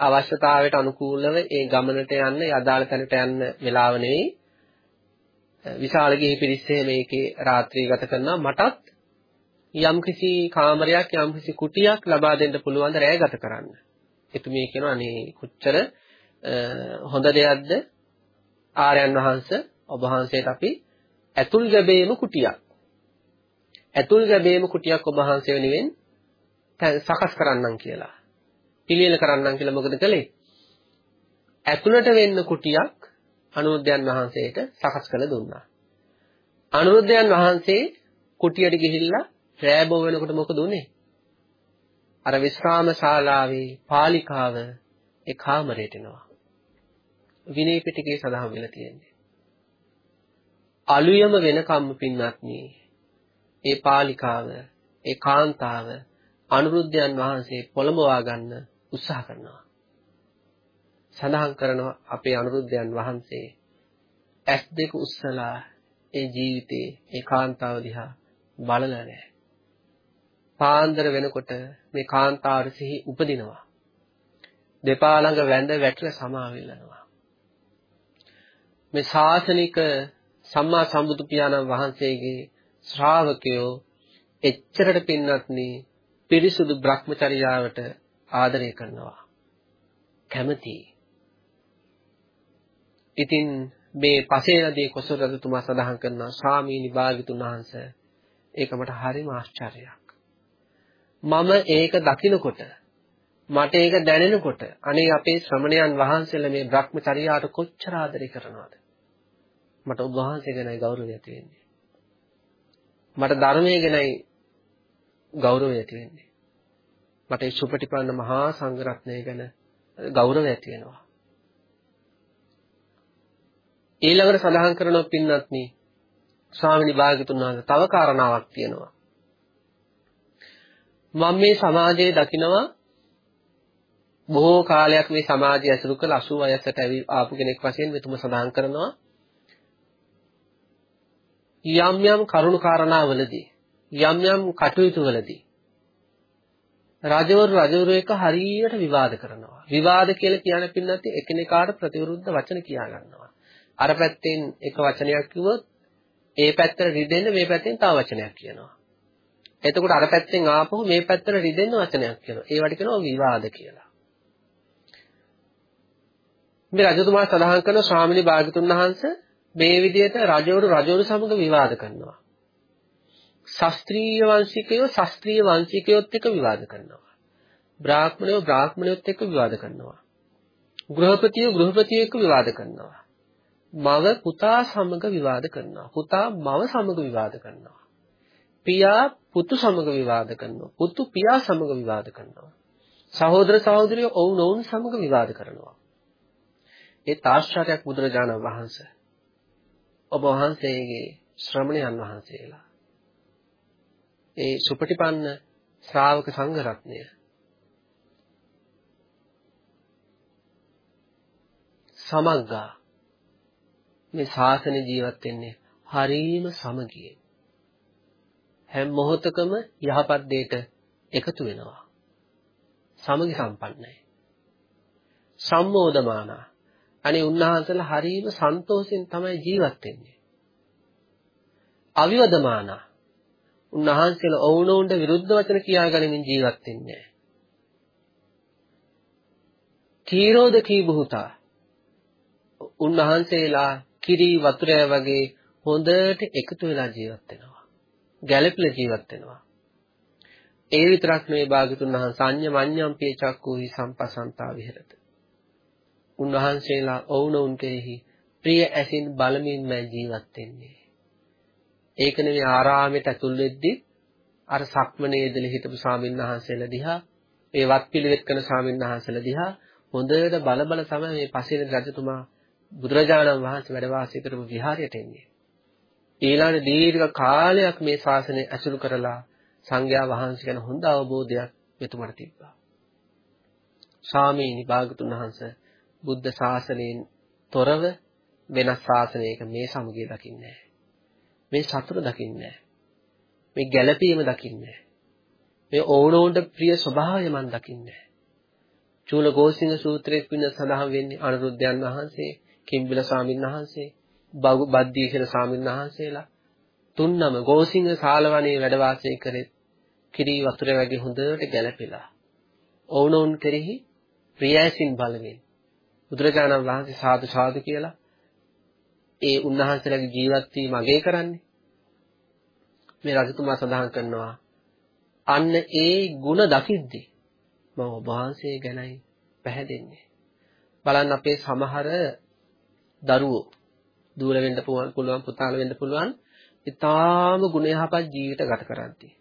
අවශ්‍යතාවයට අනුකූලව ඒ ගමනට යන්න, ඒ අදාළ තැනට යන්න වෙලාව නෙවෙයි. විශාල ගිහි පිරිස්සේ මේකේ රාත්‍රිය ගත කරනවා මටත් යම්කිසි කාමරයක් යම්කිසි කුටියක් ලබා දෙන්න පුළුවන් ද රැය ගත කරන්න. එතුමිය කියනවා අනේ කොච්චර හොඳ දෙයක්ද ආර්යයන් වහන්සේ ඔබ වහන්සේට අපි ඇතුල් ගැබේම කුටියක් ඇතුල් ගැබේම කුටියක් ඔබ වහන්සේ වෙනුවෙන් සකස් කරන්නම් කියලා. පිළියෙල කරන්නම් කියලා මොකද කළේ? ඇතුළට වෙන්න කුටියක් අනුරුද්ධයන් වහන්සේට සකස් කළ දුන්නා. අනුරුද්ධයන් වහන්සේ කුටියට ගිහිල්ලා රෑබෝ වෙනකොට මොකද උනේ? අර විශ්‍රාම ශාලාවේ පාලිකාව ඒ කාමරයට එනවා. විනය පිටකේ සඳහන් වෙලා තියෙන්නේ. අලුයම වෙනකම්ම පින්වත්නි ඒ පාලිකාව ඒ කාන්තාව අනුරුද්ධයන් වහන්සේ පොළඹවා ගන්න උත්සාහ කරනවා. සඳහන් කරනවා අපේ අනුරුද්ධයන් වහන්සේ ඇස් දෙක උස්සලා ඒ ජීවිතේ ඒ කාන්තාව දිහා බලලා නැහැ. පාන්දර වෙනකොට මේ කාන්තාව සිහි උපදිනවා. දෙපා ළඟ වැඳ වැටලා සමාවෙල්ලනවා. මේ ශාසනික සම්මා සම්බුදු පියාණන් වහන්සේගේ ශ්‍රාවකයෝ එච්චරට පින්වත්නි පිරිසුදු Brahmacharyaවට ආදරය කරනවා. කැමති. ඉතින් මේ පසේනදී කොසල් රජතුමා සඳහන් කරනවා ස්වාමීනි භාග්‍යතුන් වහන්සේ ඒක මට හරිම ආශ්චර්යයක්. මම ඒක දකිනකොට මට ඒක දැනෙනකොට අනේ අපේ ශ්‍රමණයන් වහන්සේලා මේ Brahmacharyaට කොච්චර ආදරය කරනවද? මට ඔබ වහන්සේ ගැනයි ගෞරවය ඇති වෙන්නේ. මට ධර්මයේ ගැනයි ගෞරවය ඇති වෙන්නේ. මට ඒ සුපටිපන්න මහා සංඝරත්නය ගැන ගෞරවය ඇති වෙනවා. ඊළඟට සඳහන් කරනවා පින්වත්නි ස්වාමිනී භාග්‍යතුන් වහන්සේ තව කාරණාවක් තියෙනවා. මම මේ සමාජයේ දකිනවා බොහෝ කාලයක් මේ සමාජය ඇසුරු කළ 80 වයසට ආපු කෙනෙක් වශයෙන් මෙතුම සඳහන් කරනවා යම් යම් කරුණු කාරණාවලදී යම් යම් කටයුතු වලදී රජවරු රජවරු එක හරියට විවාද කරනවා. විවාද කියලා කියන්නේ පින්නත් එකිනෙකාට ප්‍රතිවිරුද්ධ වචන කියා ගන්නවා. අර පැත්තෙන් එක වචනයක් කිව්වොත් ඒ පැත්තට රිදෙන්න මේ පැත්තෙන් තව වචනයක් කියනවා. එතකොට අර පැත්තෙන් ආපහු මේ පැත්තට රිදෙන්න වචනයක් කියනවා. ඒවට කියනවා විවාද කියලා. මේ රජතුමා සඳහන් කරන ස්වාමිනී භාගතුන් වහන්සේ මේ විදිහට රජවරු රජවරු සමග විවාද කරනවා. ශාස්ත්‍රීය වංශිකයෝ ශාස්ත්‍රීය වංශිකයොත් එක්ක විවාද කරනවා. බ්‍රාහ්මණයෝ බ්‍රාහ්මණයොත් එක්ක විවාද කරනවා. ගෘහපතියෝ ගෘහපතියෝ එක්ක විවාද කරනවා. මව පුතා සමග විවාද කරනවා. පුතා මව සමග විවාද කරනවා. පියා පුතු සමග විවාද කරනවා. පුතු පියා සමග විවාද කරනවා. සහෝදර සහෝදරියෝ ඔවුන් ඔවුන් සමග විවාද කරනවා. ඒ තාශ්චර්යයක් බුදුරජාණන් වහන්සේ ඔබ වහන්සේගේ ශ්‍රමණයන් වහන්සේලා. ඒ සුපටිපන්න ශ්‍රාවක සංඝ රත්නය සමග්ගා. මේ ශාසන ජීවත් වෙන්නේ හරීම සමගියෙන්. හැම මොහොතකම යහපත් දෙයට එකතු වෙනවා. සමගි සම්පන්නයි. සම්මෝධමාන. අනේ උන්වහන්සේලා හරීම සන්තෝෂෙන් තමයි ජීවත් වෙන්නේ අවිවදමානා උන්වහන්සේලා ඔවුනොවුන්ට විරුද්ධ වචන කියාගනිමින් ජීවත් වෙන්නේ නැහැ. කීරෝද කී බුතා උන්වහන්සේලා කිරි වතුරය වගේ හොඳට එකතු වෙලා ජීවත් වෙනවා. ගැළපෙලා ජීවත් වෙනවා. ඒ විතරක් නෙවෙයි භාගතුන් වහන්සේ අඤ්ඤ මඤ්ඤම් පිය චක්කුහි සම්පසන්තා විහෙරත. උන්වහන්සේලා ඔවුනොවුන් කෙරෙහි ප්‍රිය ඇසින් බලමින් මම ජීවත් වෙන්නේ. ඒක නෙවෙයි ආරාමයට ඇතුල් වෙද්දි අර සක්මනේදල හිටපු ස්වාමීන් වහන්සේලා දිහා ඒ වත් පිළිවෙත් කරන ස්වාමීන් වහන්සේලා දිහා හොඳට බල බල තමයි මේ පසේ රජතුමා බුදුරජාණන් වහන්සේ වැඩ වාසය කරපු විහාරයට එන්නේ. ඊළඟ දීර්ඝ කාලයක් මේ ශාසනය ඇසුරු කරලා සංඝයා වහන්සේ ගැන හොඳ අවබෝධයක් මෙතුමට තිබ්බා. ස්වාමීනි භාගතුන් වහන්සේ බුද්ධ ශාසනයෙන් තොරව වෙනස් ශාසනයක මේ සමගිය දකින්නේ නැහැ. මේ සතුට දකින්නේ මේ ගැළපීම දකින්නේ මේ ඕනෝන්ට ප්‍රිය ස්වභාවය මම දකින්නේ. චූල ගෝසිංහ සූත්‍රයේ පින්න සඳහන් වෙන්නේ අනුරුද්ධයන් වහන්සේ, කිම්බිල ස්වාමීන් වහන්සේ, බද්දී කියන ස්වාමීන් වහන්සේලා තුන්නම ගෝසිංහ සාලවනේ වැඩ වාසය කරේ කිරි වතුර වගේ හොඳට ගැළපෙලා. ඔවුනොවුන් කෙරෙහි ප්‍රියයිසින් බලමින් බුදුරජාණන් වහන්සේ සාදු සාදු කියලා ඒ උන්වහන්සේලාගේ ජීවත් වීම අගය කරන්නේ. මේ රජතුමා සඳහන් කරනවා අන්න ඒ ಗುಣ දකිද්දී මම ඔබ වහන්සේ ගැනයි පැහැදෙන්නේ. බලන්න අපේ සමහර දරුවෝ දූර වෙන්න පුළුවන් පුතාල වෙන්න පුළුවන් ඊටාම ගුණ යහපත් ජීවිත ගත කරන්නේ.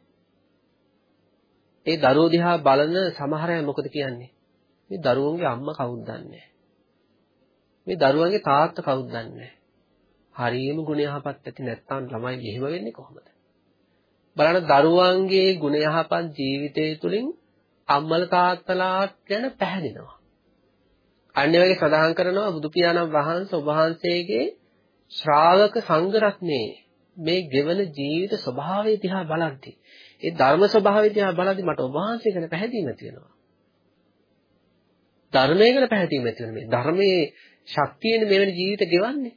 ඒ දරුවෝ දිහා බලන සමහර අය මොකද කියන්නේ? මේ දරුවන්ගේ අම්මා කවුද දන්නේ මේ දරුවන්ගේ තාත්තා කවුද දන්නේ හරියම ගුණ යහපත් ඇති නැත්නම් ළමයි මෙහෙම වෙන්නේ කොහොමද? බලන්න දරුවන්ගේ ගුණ යහපත් ජීවිතය තුළින් අම්මල තාත්තලා ගැන පැහැදෙනවා. අන්නේ වගේ සඳහන් කරනවා බුදු පියාණන් වහන්සේ ඔබ වහන්සේගේ ශ්‍රාවක සංඝ රත්නේ මේ ගෙවන ජීවිත ස්වභාවය දිහා බලද්දී ඒ ධර්ම ස්වභාවය දිහා බලද්දී මට ඔබ වහන්සේ ගැන පැහැදීමක් තියෙනවා. ධර්මය ගැන පැහැදීමක් තියෙනවා මේ ධර්මයේ ශක්තියෙන් මෙවැනි ජීවිත ගෙවන්නේ.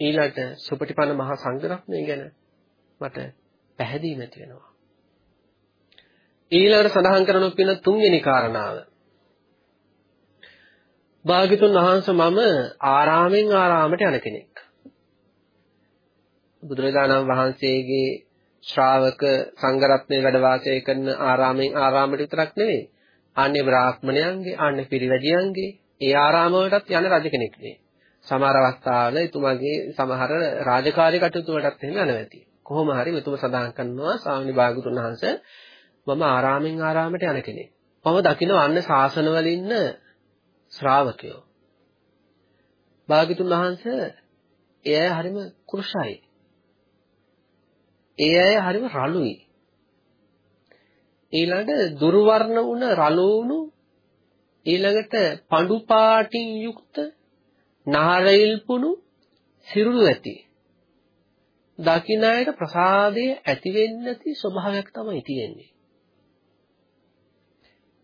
ඊළඟට සුපටිපන්න මහා සංඝරත්නය ගැන මට පැහැදීමක් තියෙනවා. ඊළඟට සඳහන් කරන පින තුන්වෙනි කාරණාව. භාග්‍යතුන් වහන්සේ මම ආරාමෙන් ආරාමයට යන කෙනෙක්. බුදුරජාණන් වහන්සේගේ ශ්‍රාවක සංඝරත්නයේ වැඩ වාසය කරන ආරාමෙන් ආරාමයට විතරක් නෙවෙයි. අන්‍ය බ්‍රාහ්මණයන්ගේ, අන්‍ය පිරිවැජියන්ගේ ඒ ආරාම වලටත් යන රජ කෙනෙක් නේ. සමහර අවස්ථාවල එතුමාගේ සමහර රාජකාරී කටයුතු වලටත් එහෙම යනවා ඇති. කොහොම හරි මෙතුම සඳහන් කරනවා ස්වාමීනි භාගතුන් වහන්සේ මම ආරාමෙන් ආරාමයට යන කෙනෙක්. මම දකිනවා අන්න ශාසනවල ඉන්න ශ්‍රාවකයෝ. භාගතුන් වහන්සේ ඒ අය හරිම කුරුසයි. ඒ අය හරිම රළුයි. ඊළඟට දුර්වර්ණ වුණ රළු වුණු ඊළඟට පඳු පාටින් යුක්ත නාරයිල් පුණු සිරුරු ඇති. දකින්නයට ප්‍රසාදයේ ඇති වෙන්නේ නැති ස්වභාවයක් තමයි තියෙන්නේ.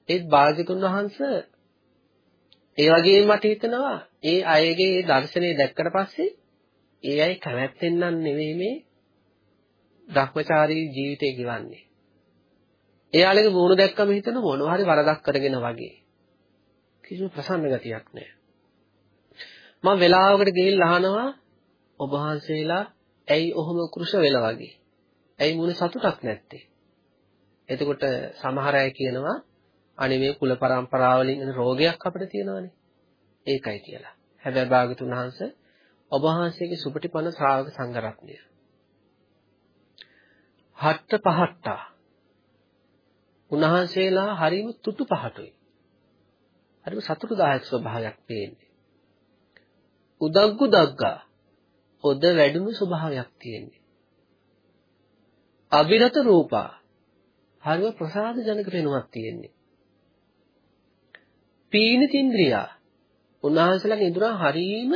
ඒත් භාග්‍යතුන් වහන්සේ ඒ වගේම මට හිතෙනවා ඒ අයගේ දර්ශනය දැක්කට පස්සේ ඒ අය කැමැත්තෙන් නම් නෙවෙයි මේ භ්‍රමචාරී ජීවිතය ගෙවන්නේ. එයාලගේ මූණ දැක්කම හිතන මොනවා හරි වරදක් කරගෙන වගේ. කිසිම ප්‍රසන්න ගතියක් නැහැ. මම වෙලාවකට ගිහිල්ලා අහනවා ඔබ වහන්සේලා ඇයි ඔහොම කුරුෂ වෙලා වගේ? ඇයි මුණ සතුටක් නැත්තේ? එතකොට සමහර අය කියනවා අනේ මේ කුල પરම්පරාවලින් එන රෝගයක් අපිට තියෙනවානේ. ඒකයි කියලා. හැබැයි භාගතුන් වහන්සේ ඔබ වහන්සේගේ සුපටිපන්න ශ්‍රාවක සංඝරත්නය. හට්ට පහට්ටා. උන්වහන්සේලා හරිම තුතු පහටුයි. හරිම සතුටුදායක ස්වභාවයක් තියෙන්නේ. උදග්ගු දග්ගා ඔද වැඩුණු ස්වභාවයක් තියෙන්නේ. අභිරත රූපා හරිම ප්‍රසාද ජනක පෙනුමක් තියෙන්නේ. පීනිතින්ද්‍රියා උන්වහන්සේලාගේ ඉඳුරන් හරීම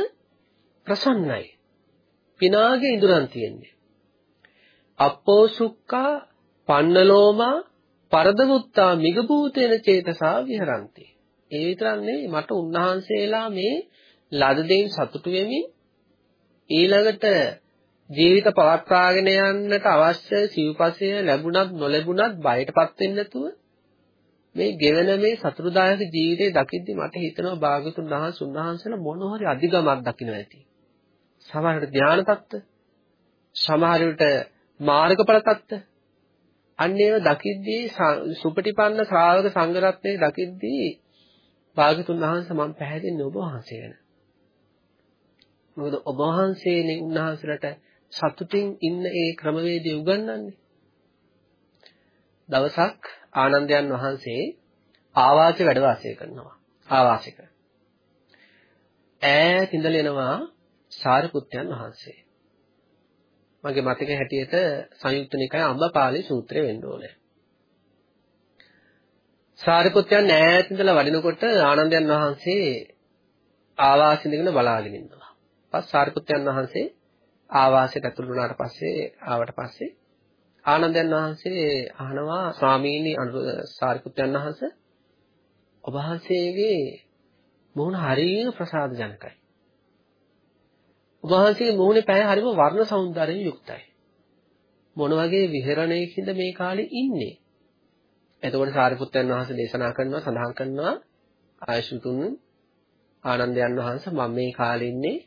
ප්‍රසන්නයි. පිනාගේ ඉඳුරන් තියෙන්නේ. අප්පෝ සුක්කා පන්නලෝමා පරදමුත්තා මිගභූතේන චේතසා විහරಂತಿ. ඒ විතරක් නෙවෙයි මට උන්වහන්සේලා මේ ලද දෙයින් සතුටු වෙමින් ඊළඟට ජීවිත පවත්වාගෙන යන්නට අවශ්‍ය සිව්පසය ලැබුණත් නොලැබුණත් බයටපත් වෙන්නේ නැතුව මේ ගෙවන මේ සතුටුදායක ජීවිතේ දකිද්දි මට හිතෙනවා භාගතුන් වහන්සේ උන්වහන්සේලා මොන හරි අධිගමක් දකින්න ඇති. සමහරට ධානය තත්ත්ව සමහරට මාර්ගඵල තත්ත්ව අන්න ඒව දකිද්දී සුපටිපන්න ශ්‍රාවක සංඝරත්නයේ දකිද්දී භාගතුන් වහන්සේ මම පැහැදින්නේ ඔබ වහන්සේ ගැන. මොකද ඔබ වහන්සේනේ උන්වහන්සේලට සතුටින් ඉන්න ඒ ක්‍රමවේදය උගන්වන්නේ. දවසක් ආනන්දයන් වහන්සේ ආවාසයේ වැඩ වාසය කරනවා. ආවාසික. ඈත ඉඳලා එනවා සාරිපුත්යන් වහන්සේ. මගේ මතක හැටියට සංයුක්ත නිකාය අම්බපාලි සූත්‍රය වෙන්න ඕනේ. සාරිපුත්යන් ඈත ඉඳලා වඩිනකොට ආනන්දයන් වහන්සේ ආවාසෙ ඉඳගෙන බලාගෙන ඉන්නවා. පස් සාරිපුත්යන් වහන්සේ ආවාසයට ඇතුළු වුණාට පස්සේ ආවට පස්සේ ආනන්දයන් වහන්සේ අහනවා ස්වාමීනි සාරිපුත්යන් වහන්සේ ඔබ වහන්සේගේ මුහුණ හරියම ප්‍රසාද ජනකයි. ඔබ වහන්සේගේ මුහුණේ පැය හරිම වර්ණ సౌందර්යයෙන් යුක්තයි. මොන වගේ විහෙරණයකින්ද මේ කාලේ ඉන්නේ? එතකොට සාරිපුත්යන් වහන්සේ දේශනා කරනවා සඳහන් කරනවා ආයශුතුන් ආනන්දයන් වහන්සේ මම මේ කාලේ ඉන්නේ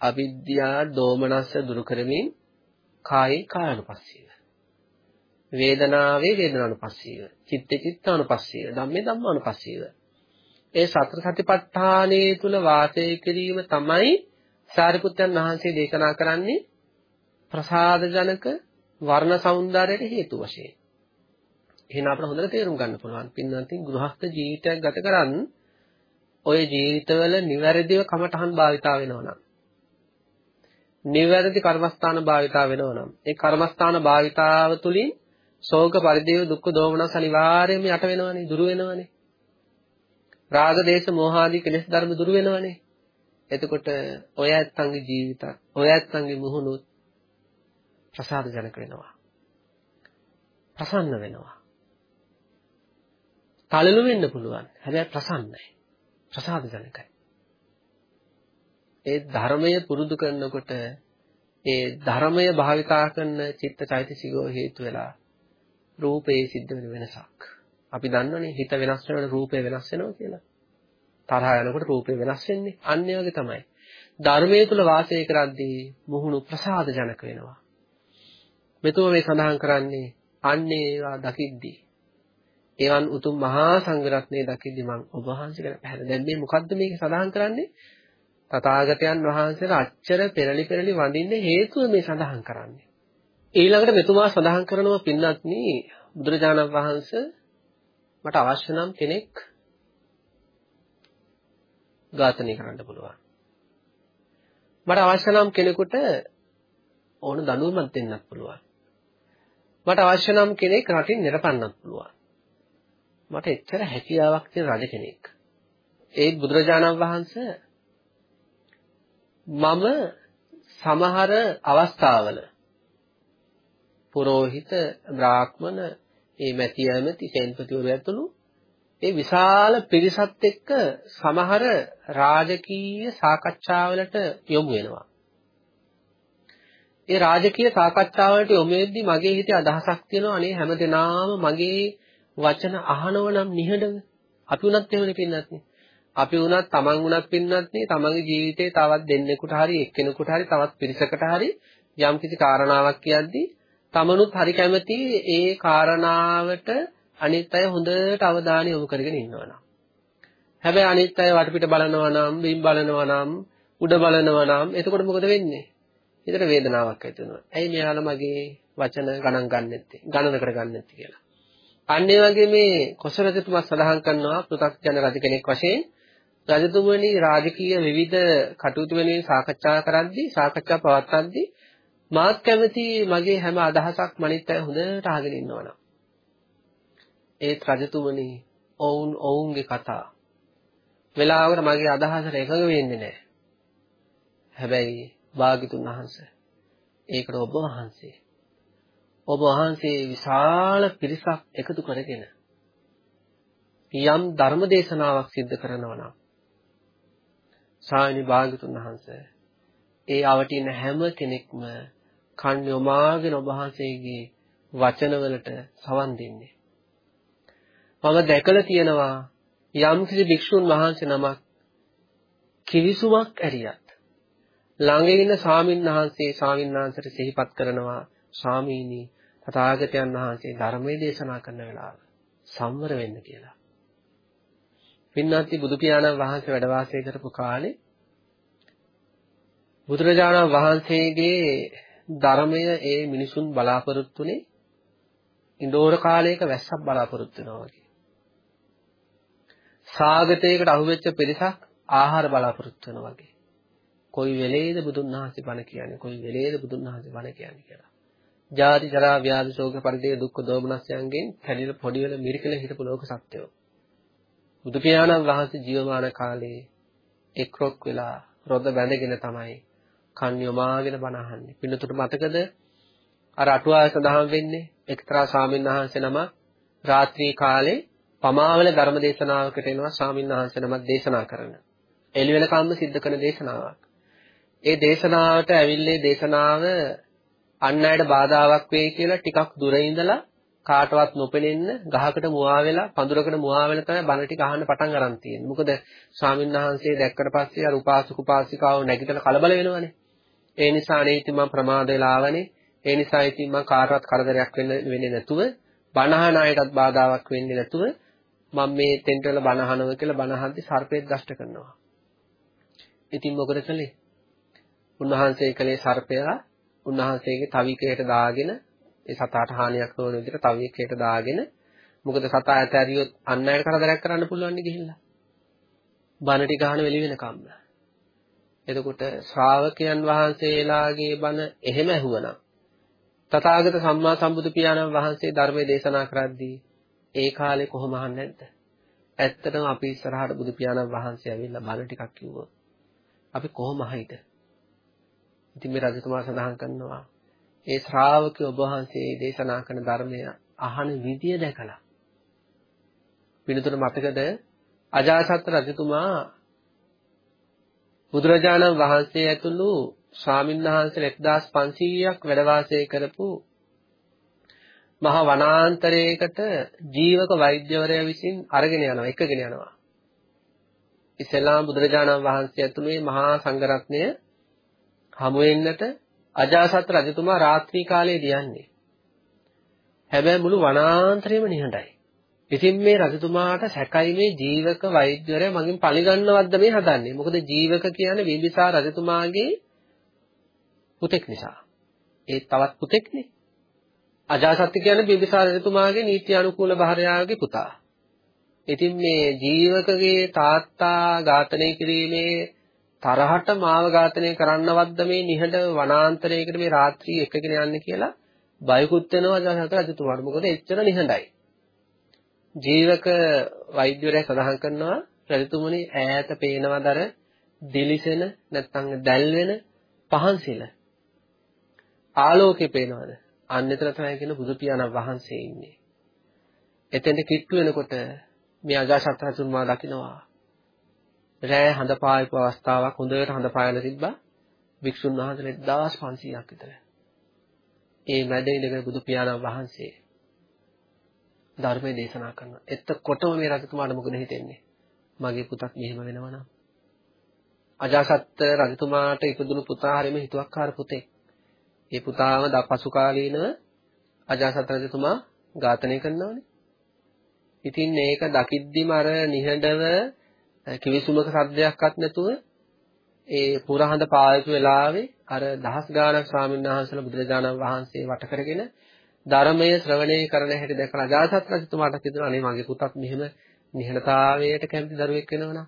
අවිද්‍යා දෝමනස්ස දුරු කරමින් කායේ කායනුපස්සීව. වේදනාවේ වේදනානුපස්සීව. චිත්ත චිත්තානුපස්සීව. ධම්මේ ධම්මානුපස්සීව. ඒ සතර සතිපට්ඨානයේ තුල වාසය කිරීම තමයි සාරිපුත්යන් වහන්සේ දේශනා කරන්නේ ප්‍රසාද ජනක වර්ණ సౌందර්යයට හේතු වශයෙන්. එහෙනම් අපිට හොඳට තේරුම් ගන්න පුළුවන්. පින්නන්තින් ගෘහස්ත ජීවිතයක් ගත කරන් ඔය ජීවිතවල නිවැරදිව කමඨහන් භාවිතා වෙනවා නම් නිවැරදි කර්මස්ථාන භාවිතා වෙනවා නම් ඒ කර්මස්ථාන භාවිතාව තුළින් ශෝක පරිදේව දුක්ඛ දෝමනස් අනිවාර්යයෙන්ම යට වෙනවනේ දුරු වෙනවනේ. රාග දේශ මොහ ආදී කෙලෙස් ධර්ම දුරු වෙනවනේ. එතකොට ඔය ඇත්තන්ගේ ජීවිත ඔය ඇත්තන්ගේ මුහුණුත් ප්‍රසාද ජනක වෙනවා. ප්‍රසන්න වෙනවා. තලලු වෙන්න පුළුවන් හැබැයි ප්‍රසන්නයි ප්‍රසාද ජනකයි ඒ ධර්මය පුරුදු කරනකොට ඒ ධර්මය භාවිතා කරන චිත්ත චෛතසිකෝ හේතු වෙලා රූපේ සිද්ධ වෙන වෙනසක්. අපි දන්නවනේ හිත වෙනස් වෙනකොට රූපේ වෙනස් වෙනවා කියලා. තරහ යනකොට රූපේ වෙනස් වෙන්නේ. අන්න වගේ තමයි. ධර්මයේ තුල වාසය කරද්දී මුහුණු ප්‍රසාද ජනක වෙනවා. මෙතුම මේ සඳහන් කරන්නේ අන්නේ ඒවා දකිද්දී එවන් උතුම් මහා සංඝරත්නයේ දකිද්දී මම ඔබ වහන්සේ ගැන පැහැදිලි. දැන් මේ මොකද්ද මේක සඳහන් කරන්නේ? තථාගතයන් වහන්සේලා අච්චර පෙරලි පෙරලි වඳින්න හේතුව මේ සඳහන් කරන්නේ. ඊළඟට මෙතුමා සඳහන් කරනවා පින්වත්නි බුදුරජාණන් වහන්සේ මට අවශ්‍ය නම් කෙනෙක් ඝාතනය කරන්න පුළුවන්. මට අවශ්‍ය නම් කෙනෙකුට ඕන දඬුවමක් දෙන්නත් පුළුවන්. මට අවශ්‍ය නම් කෙනෙක් රටින් නිරපන්නත් පුළුවන්. මට එච්චර හැකියාවක් තියෙන රජ කෙනෙක්. ඒ බුදුරජාණන් වහන්සේ මම සමහර අවස්ථාවල පුරෝහිත බ්‍රාහ්මණ ඒ මැති ඇමති සෙන්පතිවරු ඇතුළු ඒ විශාල පිරිසත් එක්ක සමහර රාජකීය සාකච්ඡාවලට යොමු වෙනවා. ඒ රාජකීය සාකච්ඡාවලට යොමු වෙද්දී මගේ හිතේ අදහසක් තියෙනවා අනේ හැමදෙනාම මගේ වචන අහනව නම් නිහඬව අපි උනත් එහෙමනේ පින්නත් නේ. අපි වුණත් තමන් වුණත් පින්නත් නේ තමන්ගේ ජීවිතේ තවත් දෙන්නෙකුට හරි එක්කෙනෙකුට හරි තවත් පිරිසකට හරි යම් කිසි කාරණාවක් කියද්දී තමනුත් හරි කැමති ඒ කාරණාවට අනිත් අය හොඳට අවධානය යොමු කරගෙන ඉන්නවනම්. හැබැයි අනිත් අය වටපිට බලනවා නම්, බිම් බලනවා නම්, උඩ බලනවා නම් එතකොට මොකද වෙන්නේ? හිතට වේදනාවක් ඇති වෙනවා. ඇයි මෙයාලා මගේ වචන ගණන් ගන්න නැත්තේ? ගණන කරගන්නේ නැත්තේ කියලා. අන්න ඒ වගේ මේ කොසල රජතුමා සඳහන් කරනවා පෘථග්ජන රජ කෙනෙක් වශයෙන් රජතුමනි රාජකීය විවිධ කටයුතු වෙනුවෙන් සාකච්ඡා කරද්දී සාකච්ඡා පවත්වද්දී මාත් කැමති මගේ හැම අදහසක් මනිත් අය හොඳට අහගෙන ඉන්නවනම්. ඒත් රජතුමනි ඔවුන් ඔවුන්ගේ කතා. වෙලාවකට මගේ අදහසට එකඟ වෙන්නේ නැහැ. හැබැයි භාග්‍යතුන් වහන්සේ ඒකට ඔබ වහන්සේ ඔබ වහන්සේ විශාල පිරිසක් එකතු කරගෙන යම් ධර්ම දේශනාවක් සිද්ධ කරනවා නම් සායනි භාග්‍යතුන් වහන්සේ ඒ අවටින හැම කෙනෙක්ම කන් යොමාගෙන ඔබ වහන්සේගේ වචනවලට සවන් දෙන්නේ. මම දැකලා තියෙනවා යම් කිසි භික්ෂුන් වහන්සේ නමක් කිවිසුමක් ඇරියත් ළඟ ඉන්න ස්වාමීන් වහන්සේ ස්වාමීන් වහන්සේට සිහිපත් කරනවා ස්වාමීනි තථාගතයන් වහන්සේ ධර්මයේ දේශනා කරන වෙලාව සම්වර වෙන්න කියලා. පින්නාති බුදු පියාණන් වහන්සේ වැඩ වාසය කරපු කාලේ බුදුරජාණන් වහන්සේගේ ධර්මය ඒ මිනිසුන් බලාපොරොත්තුනේ ඉන්දෝර කාලයක වැස්සක් බලාපොරොත්තු වෙනවා වගේ. සාගතයකට අහුවෙච්ච පිරිසක් ආහාර බලාපොරොත්තු වෙනවා වගේ. කොයි වෙලේද බුදුන් වහන්සේ බණ කියන්නේ කොයි වෙලේද බුදුන් වහන්සේ බණ කියන්නේ කියලා. ජාති ජරා ව්‍යාධි ශෝක පරිදේ දුක්ඛ දෝමනස්යන්ගෙන් කැඩිලා පොඩි වෙල මිරිකල හිටපු ලෝක සත්‍යෝ. බුදු පියාණන් වහන්සේ ජීවමාන කාලේ එක්රොක් වෙලා රොද බැඳගෙන තමයි කන් යොමාගෙන බණ අහන්නේ. පින්නතුට මතකද අර අටුවාව සඳහන් වෙන්නේ එක්තරා ස්වාමීන් වහන්සේ නම රාත්‍රී කාලේ පමාවල ධර්ම දේශනාවකට එනවා ස්වාමීන් වහන්සේ නමක් දේශනා කරන. එළි වෙනකම්ම සිද්ධ කරන දේශනාවක්. ඒ දේශනාවට ඇවිල්ලේ දේශනාව අන් අයට බාධාවක් වෙයි කියලා ටිකක් දුර ඉඳලා කාටවත් නොපෙනෙන්න ගහකට මුවා වෙලා පඳුරකට මුවා වෙලා තමයි බණ ටික අහන්න පටන් අරන් තියෙන්නේ. මොකද ස්වාමීන් වහන්සේ දැක්කට පස්සේ අර උපාසක උපාසිකාව නැගිටලා කලබල වෙනවනේ. ඒ නිසා නේ ඉතින් මම ප්‍රමාද වෙලා ආවනේ. ඒ නිසා ඉතින් මම කාටවත් කරදරයක් වෙන්නේ නැතුව බණහන අයටත් බාධාවක් වෙන්නේ නැතුව මම මේ තෙන්ට වල බණහනව කියලා බණහන්දි සර්පෙක් දෂ්ට කරනවා. ඉතින් මොකද කළේ? උන්වහන්සේ කලේ සර්පයා උන්වහන්සේගේ තවිකයට දාගෙන ඒ සතාට හානියක් නොවන විදිහට තව එකකට දාගෙන මොකද සතා ඇතරියොත් අන් අයට කරදරයක් කරන්න පුළුවන් නේ ගිහිල්ලා. බණ ටික අහන වෙලි වෙනකම්ම. එතකොට ශ්‍රාවකයන් වහන්සේලාගේ බණ එහෙම ඇහුවනම් තථාගත සම්මා සම්බුදු පියාණන් වහන්සේ ධර්මයේ දේශනා කරද්දී ඒ කාලේ කොහොම අහන්නේ නැද්ද? ඇත්තටම අපි ඉස්සරහට බුදු පියාණන් වහන්සේ ඇවිල්ලා බණ ටිකක් කිව්වොත් අපි කොහොම අහයිද? ඉතින් මේ රජතුමා සඳහන් කරනවා ඒ ශ්‍රාවකයෝ ඔබ වහන්සේ දේශනා කරන ධර්මය අහන විදිය දැකලා. පිළිතුර මතකද? අජාසත් රජතුමා බුදුරජාණන් වහන්සේ ඇතුළු ස්වාමින්වහන්සේ 1500ක් වැඩ වාසය කරපු මහා වනාන්තරයකට ජීවක වෛද්‍යවරයා විසින් අරගෙන යනවා එකගෙන යනවා. ඉස්ලාම් බුදුරජාණන් වහන්සේ ඇතුළු මේ මහා සංඝරත්නය හමු වෙන්නට අජාසත් රජතුමා රාත්‍රී කාලයේදී යන්නේ. හැබැයි මුළු වනාන්තරයම නිහඬයි. ඉතින් මේ රජතුමාට සැකයි මේ ජීවක වෛද්‍යවරයා මගෙන් පරිගන්නවද්ද මේ හදන්නේ. මොකද ජීවක කියන්නේ බිම්බිසාර රජතුමාගේ පුතෙක් නිසා. ඒ තවත් පුතෙක්නේ. අජාසත් කියන්නේ බිම්බිසාර රජතුමාගේ නීති අනුකූල භාර්යාවගේ පුතා. ඉතින් මේ ජීවකගේ තාත්තා ඝාතනය කිරීමේ තරහට මාව ඝාතනය කරන්නවත්ද මේ නිහඬ වනාන්තරයකට මේ රාත්‍රී එකගෙන යන්නේ කියලා බයකුත් වෙනවා ජාතක රජතුමාට. මොකද එච්චර නිහඬයි. ජීවක වෛද්‍යවරයා සඳහන් කරනවා රජතුමනි ඈත පේනවදර දිලිසෙන නැත්නම් දැල් වෙන පහන් සිල. ආලෝකේ පේනවද? අන්න එතන තමයි කියන බුදු පියාණන් වහන්සේ ඉන්නේ. එතෙන්ට කිට්ටු වෙනකොට මේ අජාසත් රජතුමා දකිනවා රෑ හඳ පායපු අවස්ථාවක් හොඳට හඳ පායලා තිබ්බා. වික්ෂුන් වහන්සේලා 1500ක් විතර. ඒ මැද ඉඳගෙන බුදු පියාණන් වහන්සේ ධර්මයේ දේශනා කරනවා. එතකොටම මේ රජතුමාට මොකද හිතෙන්නේ? මගේ පුතක් මෙහෙම වෙනවා නම්. අජාසත් රජතුමාට ඉපදුණු පුතා හරිම හිතුවක්කාර පුතෙක්. ඒ පුතාම පසු කාලීනව අජාසත් රජතුමා ඝාතනය කරනවානේ. ඉතින් මේක දකිද්දිම අර නිහඬව කිවිසුමක සද්දයක්වත් නැතුව ඒ පුරහඳ පායපු වෙලාවේ අර දහස් ගාණක් ස්වාමීන් වහන්සේලා බුදුරජාණන් වහන්සේ වට කරගෙන ධර්මයේ ශ්‍රවණය කරන හැටි දැකලා අජාසත් රජතුමාට හිතුණා අනේ මගේ පුතත් මෙහෙම නිහඬතාවයට කැමති දරුවෙක් වෙනවනම්?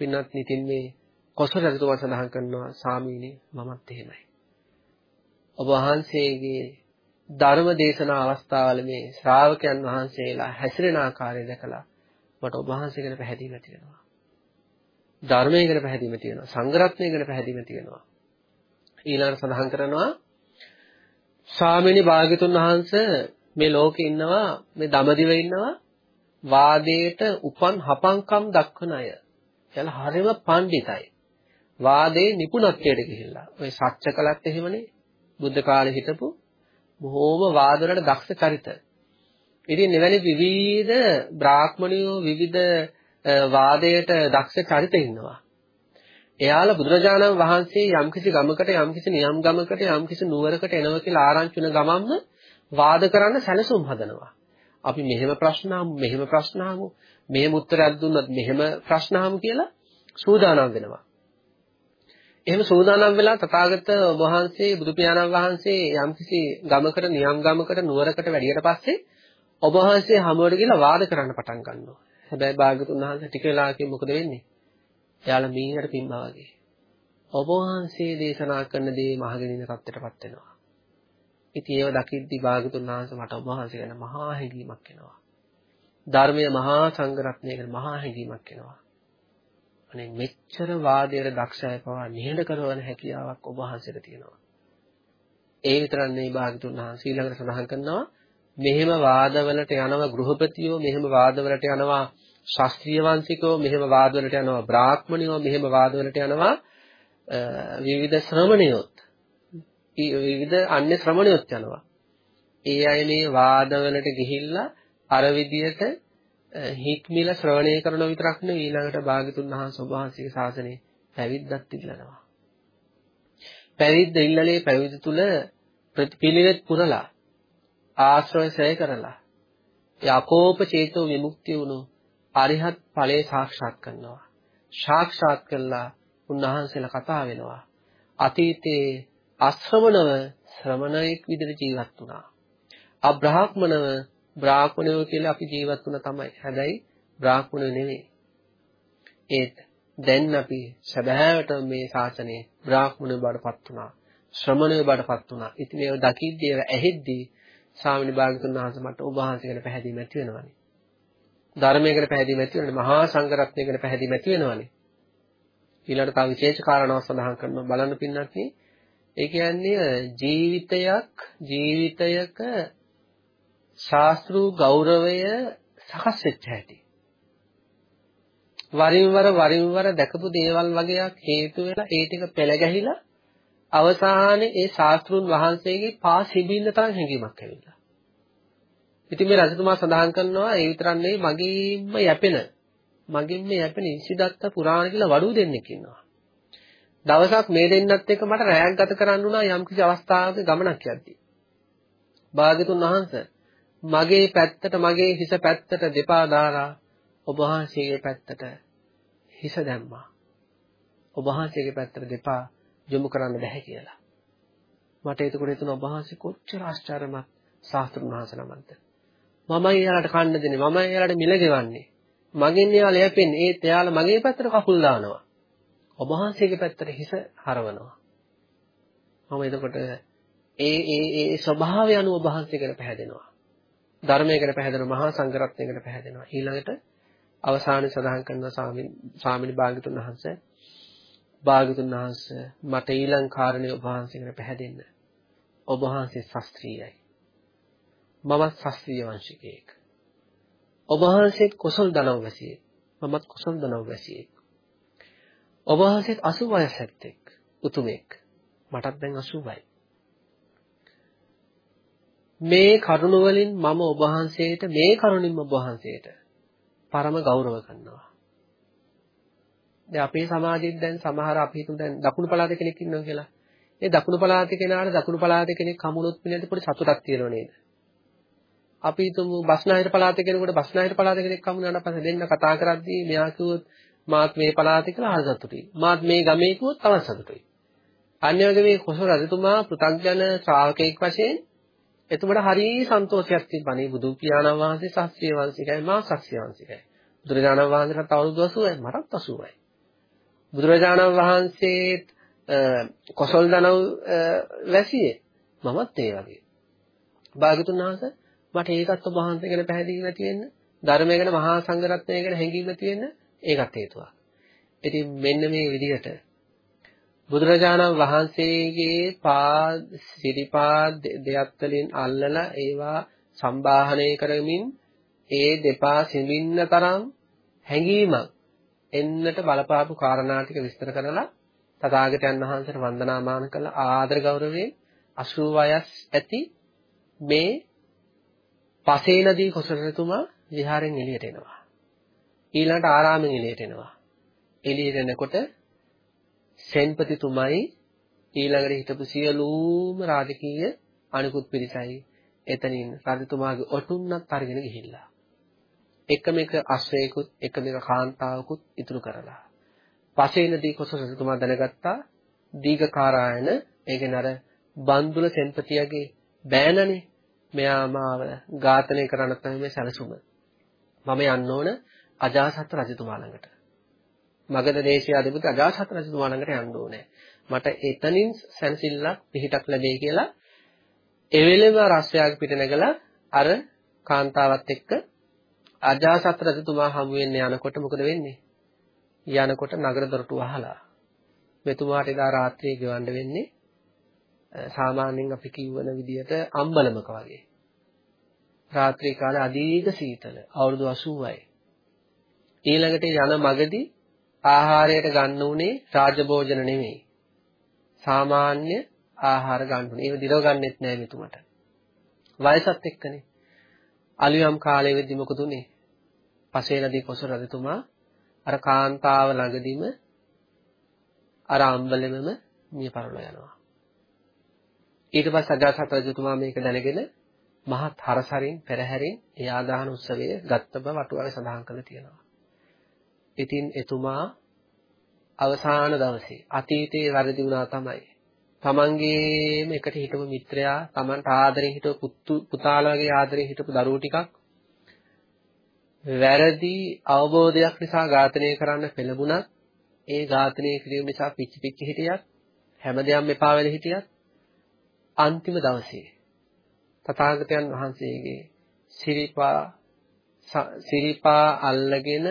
පින්නත් නිතින් මේ කොසල් රජතුමා සඳහන් කරනවා සාමීනි මමත් එහෙමයි. ඔබ වහන්සේගේ ධර්ම දේශනා අවස්ථාවල මේ ශ්‍රාවකයන් වහන්සේලා හැසිරෙන ආකාරය දැකලා මට ඔබ වහන්සේ ගැන පැහැදීම තියෙනවා. ධර්මයේ ගැන පැහැදීම තියෙනවා. සංඝරත්නය ගැන පැහැදීම තියෙනවා. ඊළඟට සඳහන් කරනවා ස්වාමීනි භාග්‍යතුන් වහන්සේ මේ ලෝකේ ඉන්නවා මේ දමදිව ඉන්නවා වාදයට උපන් හපංකම් දක්වන අය. එයාලා හරිම පඬිතයි. වාදේ නිපුණත්වයට ගිහිල්ලා. ඔය සත්‍ය කලත් එහෙමනේ. බුද්ධ කාලේ හිටපු බොහෝම වාදවලට දක්ෂ චරිත. ඉතින් එවැනි විවිධ බ්‍රාහ්මණයෝ විවිධ වාදයට දක්ෂ චරිත ඉන්නවා. එයාලා බුදුරජාණන් වහන්සේ යම්කිසි ගමකට යම්කිසි නියම් ගමකට යම්කිසි නුවරකට එනවා කියලා ආරංචි වෙන ගමන්ම වාද කරන්න සැලසුම් හදනවා. අපි මෙහෙම ප්‍රශ්න මෙහෙම ප්‍රශ්න මෙහෙම උත්තරයක් දුන්නත් මෙහෙම ප්‍රශ්න කියලා සූදානම් වෙනවා. එහෙම සූදානම් වෙලා තථාගත වහන්සේ බුදු පියාණන් වහන්සේ යම්කිසි ගමකට නියම් ගමකට නුවරකට වැඩියට පස්සේ ඔබ වහන්සේ හමුවට ගිහලා වාද කරන්න පටන් ගන්නවා. හැබැයි භාගතුන් වහන්සේ ටික වෙලාවකින් මොකද වෙන්නේ? එයාලා මීහට පිම්බා වගේ. ඔබ වහන්සේ දේශනා කරන දේ මහගෙන ඉන්න තත්ත්වයටපත් වෙනවා. ඉතින් ඒව දකිද්දි භාගතුන් වහන්සේ මට ඔබ වහන්සේ ගැන මහා හැඟීමක් එනවා. ධර්මයේ මහා සංඝරත්නය ගැන මහා හැඟීමක් එනවා. අනේ මෙච්චර වාදයට දක්ෂය පවා නිහඬ කරවන හැකියාවක් ඔබ වහන්සේට තියෙනවා. ඒ විතරක් නෙවෙයි භාගතුන් වහන්සේ ඊළඟට සඳහන් කරනවා මෙහෙම වාදවලට යනවා ගෘහපතියෝ මෙහෙම වාදවලට යනවා ශාස්ත්‍රීය වංශිකෝ මෙහෙම වාදවලට යනවා බ්‍රාහ්මණයෝ මෙහෙම වාදවලට යනවා විවිධ ශ්‍රමණයොත් විවිධ අන්‍ය ශ්‍රමණයොත් යනවා ඒ අය මේ වාදවලට ගිහිල්ලා අර විදියට හික්මිල ශ්‍රවණය කරන විතරක් නෙවෙයි ඊළඟට භාගතුන් වහන්සේ වහන්සේගේ ශාසනය පැවිද්දත් ඉල්ලනවා. පැවිද්ද ඉල්ලලේ පැවිදි තුල ප්‍රතිපිළිවෙත් පුරලා ආශ්‍රය සය කරලා යකෝප චේතෝ විමුක්තිය වුණු අරිහත් ඵලයේ සාක්ෂාත් කරනවා. සාක්ෂාත් කළා උන්වහන්සේලා කතා වෙනවා. අතීතයේ අශ්‍රමණව ශ්‍රමණයෙක් විදිහට ජීවත් වුණා. අබ්‍රාහ්මණව බ්‍රාහ්මණයෝ කියලා අපි ජීවත් වුණා තමයි. හැබැයි බ්‍රාහ්මණයෝ නෙවෙයි. ඒත් දැන් අපි සැබෑවට මේ ශාසනයේ බ්‍රාහ්මණයෝ බඩපත් වුණා. ශ්‍රමණයෝ බඩපත් වුණා. ඉතින් ඒව දකිද්දී ඒව ඇහෙද්දී ස්වාමීන් වහන්සේ මට ඔබ වහන්සේකට පැහැදිලි නැති වෙනවනේ. ධර්මයකට පැහැදිලි නැති වෙනවනේ. මහා සංඝරත්නයකට පැහැදිලි නැති වෙනවනේ. ඊළඟට තව විශේෂ කාරණාවක් සඳහන් කරනවා බලන්න පින්නත් ඒ කියන්නේ ජීවිතයක් ජීවිතයක ශාස්ත්‍රීය ගෞරවය සකස් වෙච්ච හැටි. වරින් වර වරින් වර දැකපු දේවල් වගේක් හේතු වෙලා ඒ ටික පෙළ ගැහිලා අවසානයේ ඒ ශාස්ත්‍රුන් වහන්සේගේ පා සිබින්න තරම් හැඟීමක් ඇවිල්ලා. ඉතින් මේ රජතුමා සඳහන් කරනවා ඒ විතරක් නෙවෙයි මගින්ම යැපෙන මගින්ම යැපෙන ඉසිදත්ත පුරාණ කියලා වඩු දෙන්නෙක් ඉන්නවා. දවසක් මේ දෙන්නත් එක්ක මට රැයක් ගත කරන්න වුණා යම්කිසි අවස්ථාවක ගමනක් යද්දී. භාග්‍යතුන් වහන්සේ මගේ පැත්තට මගේ හිස පැත්තට දෙපා දාලා ඔබ වහන්සේගේ පැත්තට හිස දැම්මා. ඔබ වහන්සේගේ පැත්තට දෙපා යොමු කරන්න බැහැ කියලා. මට එතකොට හිතුණා ඔබ වහන්සේ කොච්චර ආශ්චර්යමත් ශාස්ත්‍රුන් වහන්සේ නමක්ද. මමයි එයාලට කන්න දෙන්නේ මමයි එයාලට මිල ගෙවන්නේ. මගෙන් එයාලා යැපෙන්නේ ඒත් එයාලා මගේ පැත්තට කකුල් දානවා. ඔබ වහන්සේගේ පැත්තට හිස හරවනවා. මම එතකොට ඒ ඒ ඒ ස්වභාවය අනුව ඔබ වහන්සේකට පැහැදෙනවා. ධර්මයකට පැහැදෙන මහා සංඝරත්නයකට පැහැදෙනවා. ඊළඟට අවසානයේ සඳහන් කරනවා ස්වාමීන් ස්වාමිනී භාග්‍යතුන් වහන්සේ භාග්‍යතුන් වහන්සේ මට ඊළඟ කාරණේ ඔබ වහන්සේකට පැහැදෙන්න. ඔබ වහන්සේ ශාස්ත්‍රීයයි. මමත් ශාස්ත්‍රීය වංශිකයෙක්. ඔබ වහන්සේත් කුසල් දනව වැසියෙක්. මමත් කුසල් දනව වැසියෙක්. ඔබ වහන්සේත් 80 වයස් ඇත්තෙක්. උතුමෙක්. මටත් දැන් 80යි. මේ කරුණ වලින් මම ඔබ වහන්සේට මේ කරුණින් ඔබ වහන්සේට පරම ගෞරව කරනවා. දැන් අපේ සමාජෙත් දැන් සමහර අපි හිතමු දැන් දකුණු පළාතේ කෙනෙක් ඉන්නවා කියලා. ඒ දකුණු පළාතේ කෙනාට දකුණු පළාතේ කෙනෙක් හමුනොත් පිළිඳ පොඩි සතුටක් තියෙනව නේද? අපි හිතමු බස්නාහිර පළාතේ කෙනෙකුට බස්නාහිර පළාතේ කෙනෙක් හමුනාට පස්සේ දෙන්න කතා කරද්දී මෙයා කිව්වොත් මාත් මේ පළාතේ කියලා හරි සතුටුයි. මාත් මේ ගමේ කිව්වොත් තවත් සතුටුයි. අන්‍ය වගේ මේ කොසල් රජතුමා පෘථග්ජන ශ්‍රාවකෙක් වශයෙන් එතකොට හරි සන්තෝෂයක් තිබ්බනේ බුදු පියාණන් වහන්සේ ශාස්ත්‍රීය වංශිකයි මා ශාස්ත්‍රීය වංශිකයි. බුදුරජාණන් වහන්සේට අවුරුදු 80යි මටත් 80යි. බුදුරජාණන් වහන්සේත් කොසල් දනව් වැසියේ මමත් ඒ වගේ. භාගතුන් වහන්සේ මට ඒකත් ඔබ වහන්සේ ගැන පැහැදිලි නැති වෙන්න ධර්මය ගැන මහා සංඝරත්නය ගැන හැඟීම් නැති වෙන්න ඒකත් හේතුවක්. ඉතින් මෙන්න මේ විදිහට බුදුරජාණන් වහන්සේගේ පා සිරිපා දෙයක් වලින් අල්ලලා ඒවා සම්බාහනය කරමින් ඒ දෙපා සිඹින්න තරම් හැඟීමක් එන්නට බලපාපු කාරණා ටික විස්තර කරලා තථාගතයන් වහන්සේට වන්දනාමාන කළ ආදර ගෞරවයෙන් 80 වයස් ඇති මේ පසේනදී කොසලතුමා විහාරෙන් එළියට එනවා. ඊළඟට ආරාමෙන් එළියට එනවා. එළියට එනකොට සෙන්පතිතුමයි ඊළඟට හිටපු සියලුම රාජකීය අනිකුත් පිරිසයි එතනින් රජතුමාගේ ඔටුන්නත් අරගෙන ගිහිල්ලා එකම එක අශ්වයෙකුත් එකම එක කාන්තාවකුත් ඉතුරු කරලා. පසේනදී කොසල් රජතුමා දැනගත්තා දීඝකාරායන ඒ කියන්නේ අර බන්දුල සෙන්පතියගේ බෑනනේ. මෙයා මාව ඝාතනය කරන්න තමයි මේ සැලසුම. මම යන්න ඕන අජාසත් රජතුමා ළඟට. මගධ දේශයේ අධිපති අජාසත් රජතුමා ළඟට යන්න ඕනේ. මට එතනින් සැනසෙල්ලක් පිහිටක් ලැබෙයි කියලා එවෙලෙම රස්යාග පිට නැගලා අර කාන්තාවත් එක්ක අජාසත් රජතුමා හමු වෙන්න යනකොට මොකද වෙන්නේ? යනකොට නගර දොරටු වහලා මෙතුමාට එදා රාත්‍රියේ ගෙවන්න වෙන්නේ සාමාන්‍යයෙන් අපි කියවන විදිහට අම්බලමක වගේ. රාත්‍රී කාලේ අධික සීතල අවුරුදු 80යි. ඊළඟට යන මගදී ආහාරයට ගන්න උනේ රාජභෝජන නෙමෙයි. සාමාන්‍ය ආහාර ගන්න උනේ. ඒව දිරව ගන්නෙත් නෑ මෙතුමට. වයසත් එක්කනේ. අලියම් කාලේ වෙද්දි මොකද උනේ? පසේනදී කොස රජතුමා අර කාන්තාව ළඟදීම අර අම්බලෙමම මිය පරලෝ යනවා. ඊට පස්සේ අජාසත් රජතුමා මේක දැනගෙන මහත් හරසරින් පෙරහැරින් ඒ ආදාන උත්සවය ගත්ත බව වටුවාවේ සඳහන් කරලා තියෙනවා. ඉතින් එතුමා අවසාන දවසේ අතීතයේ වැරදි වුණා තමයි. තමන්ගේම එකට හිටපු මිත්‍රයා, තමන්ට ආදරෙන් හිටපු පුතාලා වගේ ආදරෙන් හිටපු දරුවෝ ටිකක් වැරදි අවබෝධයක් නිසා ඝාතනය කරන්න පෙළඹුණත් ඒ ඝාතනය කිරීම නිසා පිච්චි පිච්චි හිටියත් හැමදේම එපා වෙලා හිටියත් අන්තිම දවසේ තථාගතයන් වහන්සේගේ සිරිපා සිරිපා අල්ලගෙන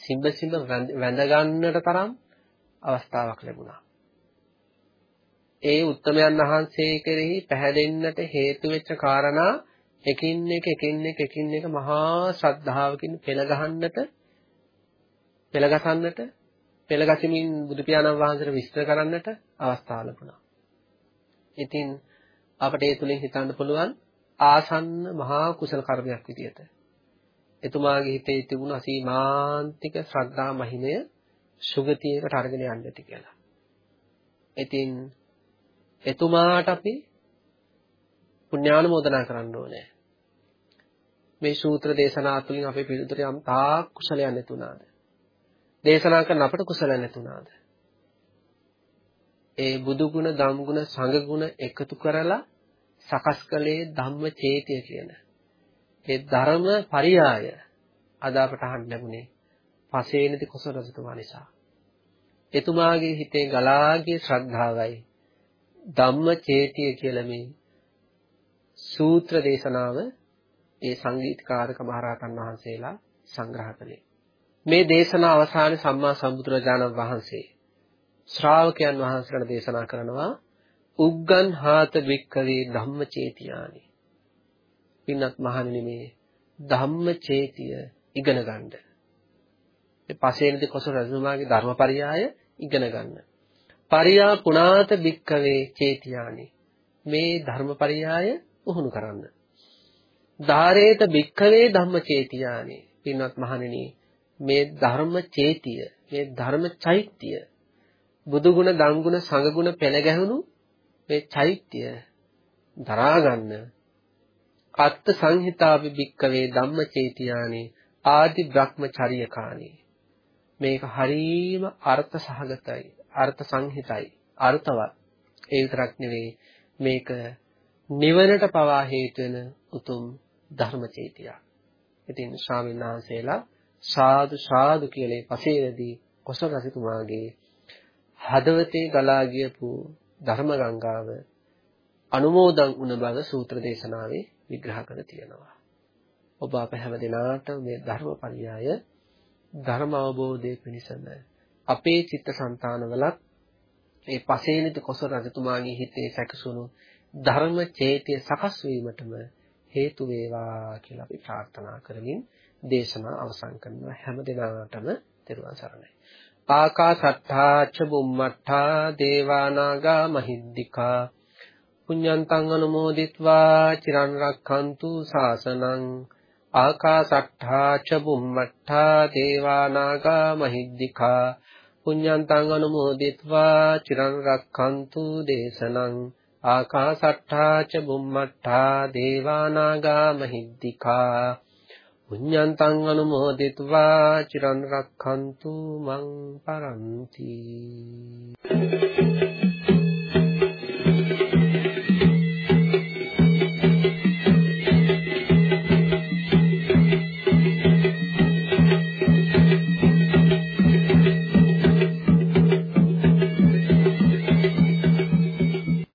සිඹ සිඹ වැඳ ගන්නට තරම් අවස්ථාවක් ලැබුණා. ඒ උත්තමයන් වහන්සේ කෙරෙහි පැහැදෙන්නට හේතු වෙච්ච කාරණා එකින් එක එකින් එක එකින් එක මහා ශ්‍රද්ධාවකින් පෙළ ගහන්නට පෙළ ගසන්නට පෙළ ගසමින් බුදු පියාණන් වහන්සේට විස්තර කරන්නට අවස්ථාව ලැබුණා. ඉතින් අපට ඒ තුලින් හිතන්න පුළුවන් ආසන්න මහා කුසල කර්මයක් විදියට එතුමාගේ හිතේ තිබුණ අසීමාන්තික ශ්‍රද්ධා මහිමය සුගතියකට අරගෙන යන්නට කියලා. ඉතින් එතුමාට අපි පුණ්‍යානුමෝදනා කරන්න ඕනේ. මේ සූත්‍ර දේශනා තුළින් අපේ පිළිතුර යම් තාක් කුසලයක් නැතුණාද? දේශනා කරන අපට කුසලයක් නැතුණාද? ඒ බුදු ගුණ, ධම් ගුණ, සංඝ ගුණ එකතු කරලා සකස් කළේ ධම්ම චේතිය කියන. ඒ ධර්ම පරියාය අද අපට අහන්න ලැබුණේ පසේනති කුසල රජතුමා නිසා. එතුමාගේ හිතේ ගලාගිය ශ්‍රද්ධාවයි ධම්ම චේතිය කියලා මේ සූත්‍ර දේශනාව ඒ සංගීතකාරක මහරහතන් වහන්සේලා සංග්‍රහ කළේ. මේ දේශනාව අවසානයේ සම්මා සම්බුදුරජාණන් වහන්සේ ශ්‍රාවකයන් වහන්සේලාට දේශනා කරනවා උග්ගන් හාත වික්කවේ ධම්මචේතියානි. පින්නත් මහණෙනි මේ ධම්මචේතිය ඉගෙන ගන්න. මේ පසේනදි කොසල් රජතුමාගේ ධර්මපරියාය ඉගෙන ගන්න. පරියා පුනාත වික්කවේ චේතියානි. මේ ධර්මපරියාය පුහුණු කරන්න. ධාරේත භික්ඛවේ ධම්මචේතියානි. පින්වත් මහණෙනි මේ ධර්ම චේතිය, මේ ධර්ම චෛත්‍ය බුදු ගුණ, ධම් ගුණ, සංඝ ගුණ පෙළ ගැහුණු මේ චෛත්‍ය දරා ගන්න අත්ත් සංහිතාපි භික්ඛවේ ධම්මචේතියානි ආදි බ්‍රහ්මචර්යකානි මේක හරීම අර්ථ සහගතයි අර්ථ සංහිතයි අර්ථවත් ඒ විතරක් නෙවෙයි මේක නිවනට පවා හේතු වෙන උතුම් ධර්මචේතිය. ඉතින් ස්වාමීන් වහන්සේලා සාදු සාදු කියලා පසේදී කොසල් රජතුමාගේ හදවතේ ගලා ගියපු ධර්ම ගංගාව අනුමෝදන් වුණ බව සූත්‍ර දේශනාවේ විග්‍රහ කර තියෙනවා. ඔබ අප හැම දිනාට මේ ධර්මපරියාය ධර්ම අවබෝධයේ පිණිසම අපේ චිත්තසංතානවලත් ඒ පසේනිත කොසල් රජතුමාගේ හිතේ සැකසුණු ධර්ම චේතිය සකස් වීමටම හේතු වේවා කියලා අපි ප්‍රාර්ථනා කරමින් දේශනා අවසන් කරනවා. හැම දිනාටම තෙරුවන් සරණයි. ආකාසට්ඨා ච බුම්මට්ඨා දේවානාගා මහිද්దికා පුඤ්ඤන්තං අනුමෝදිත්වා චිරන් රක්ඛන්තු සාසනං. ආකාසට්ඨා ච බුම්මට්ඨා දේවානාගා මහිද්దికා පුඤ්ඤන්තං අනුමෝදිත්වා චිරන් රක්ඛන්තු දේශනං. ආකාසට්ඨා ච බුම්මට්ඨා දේවානාගා මහිද්దికා පුඤ්ඤන්තං අනුමෝදිත्वा චිරන් රක්ඛන්තු මං පරන්ති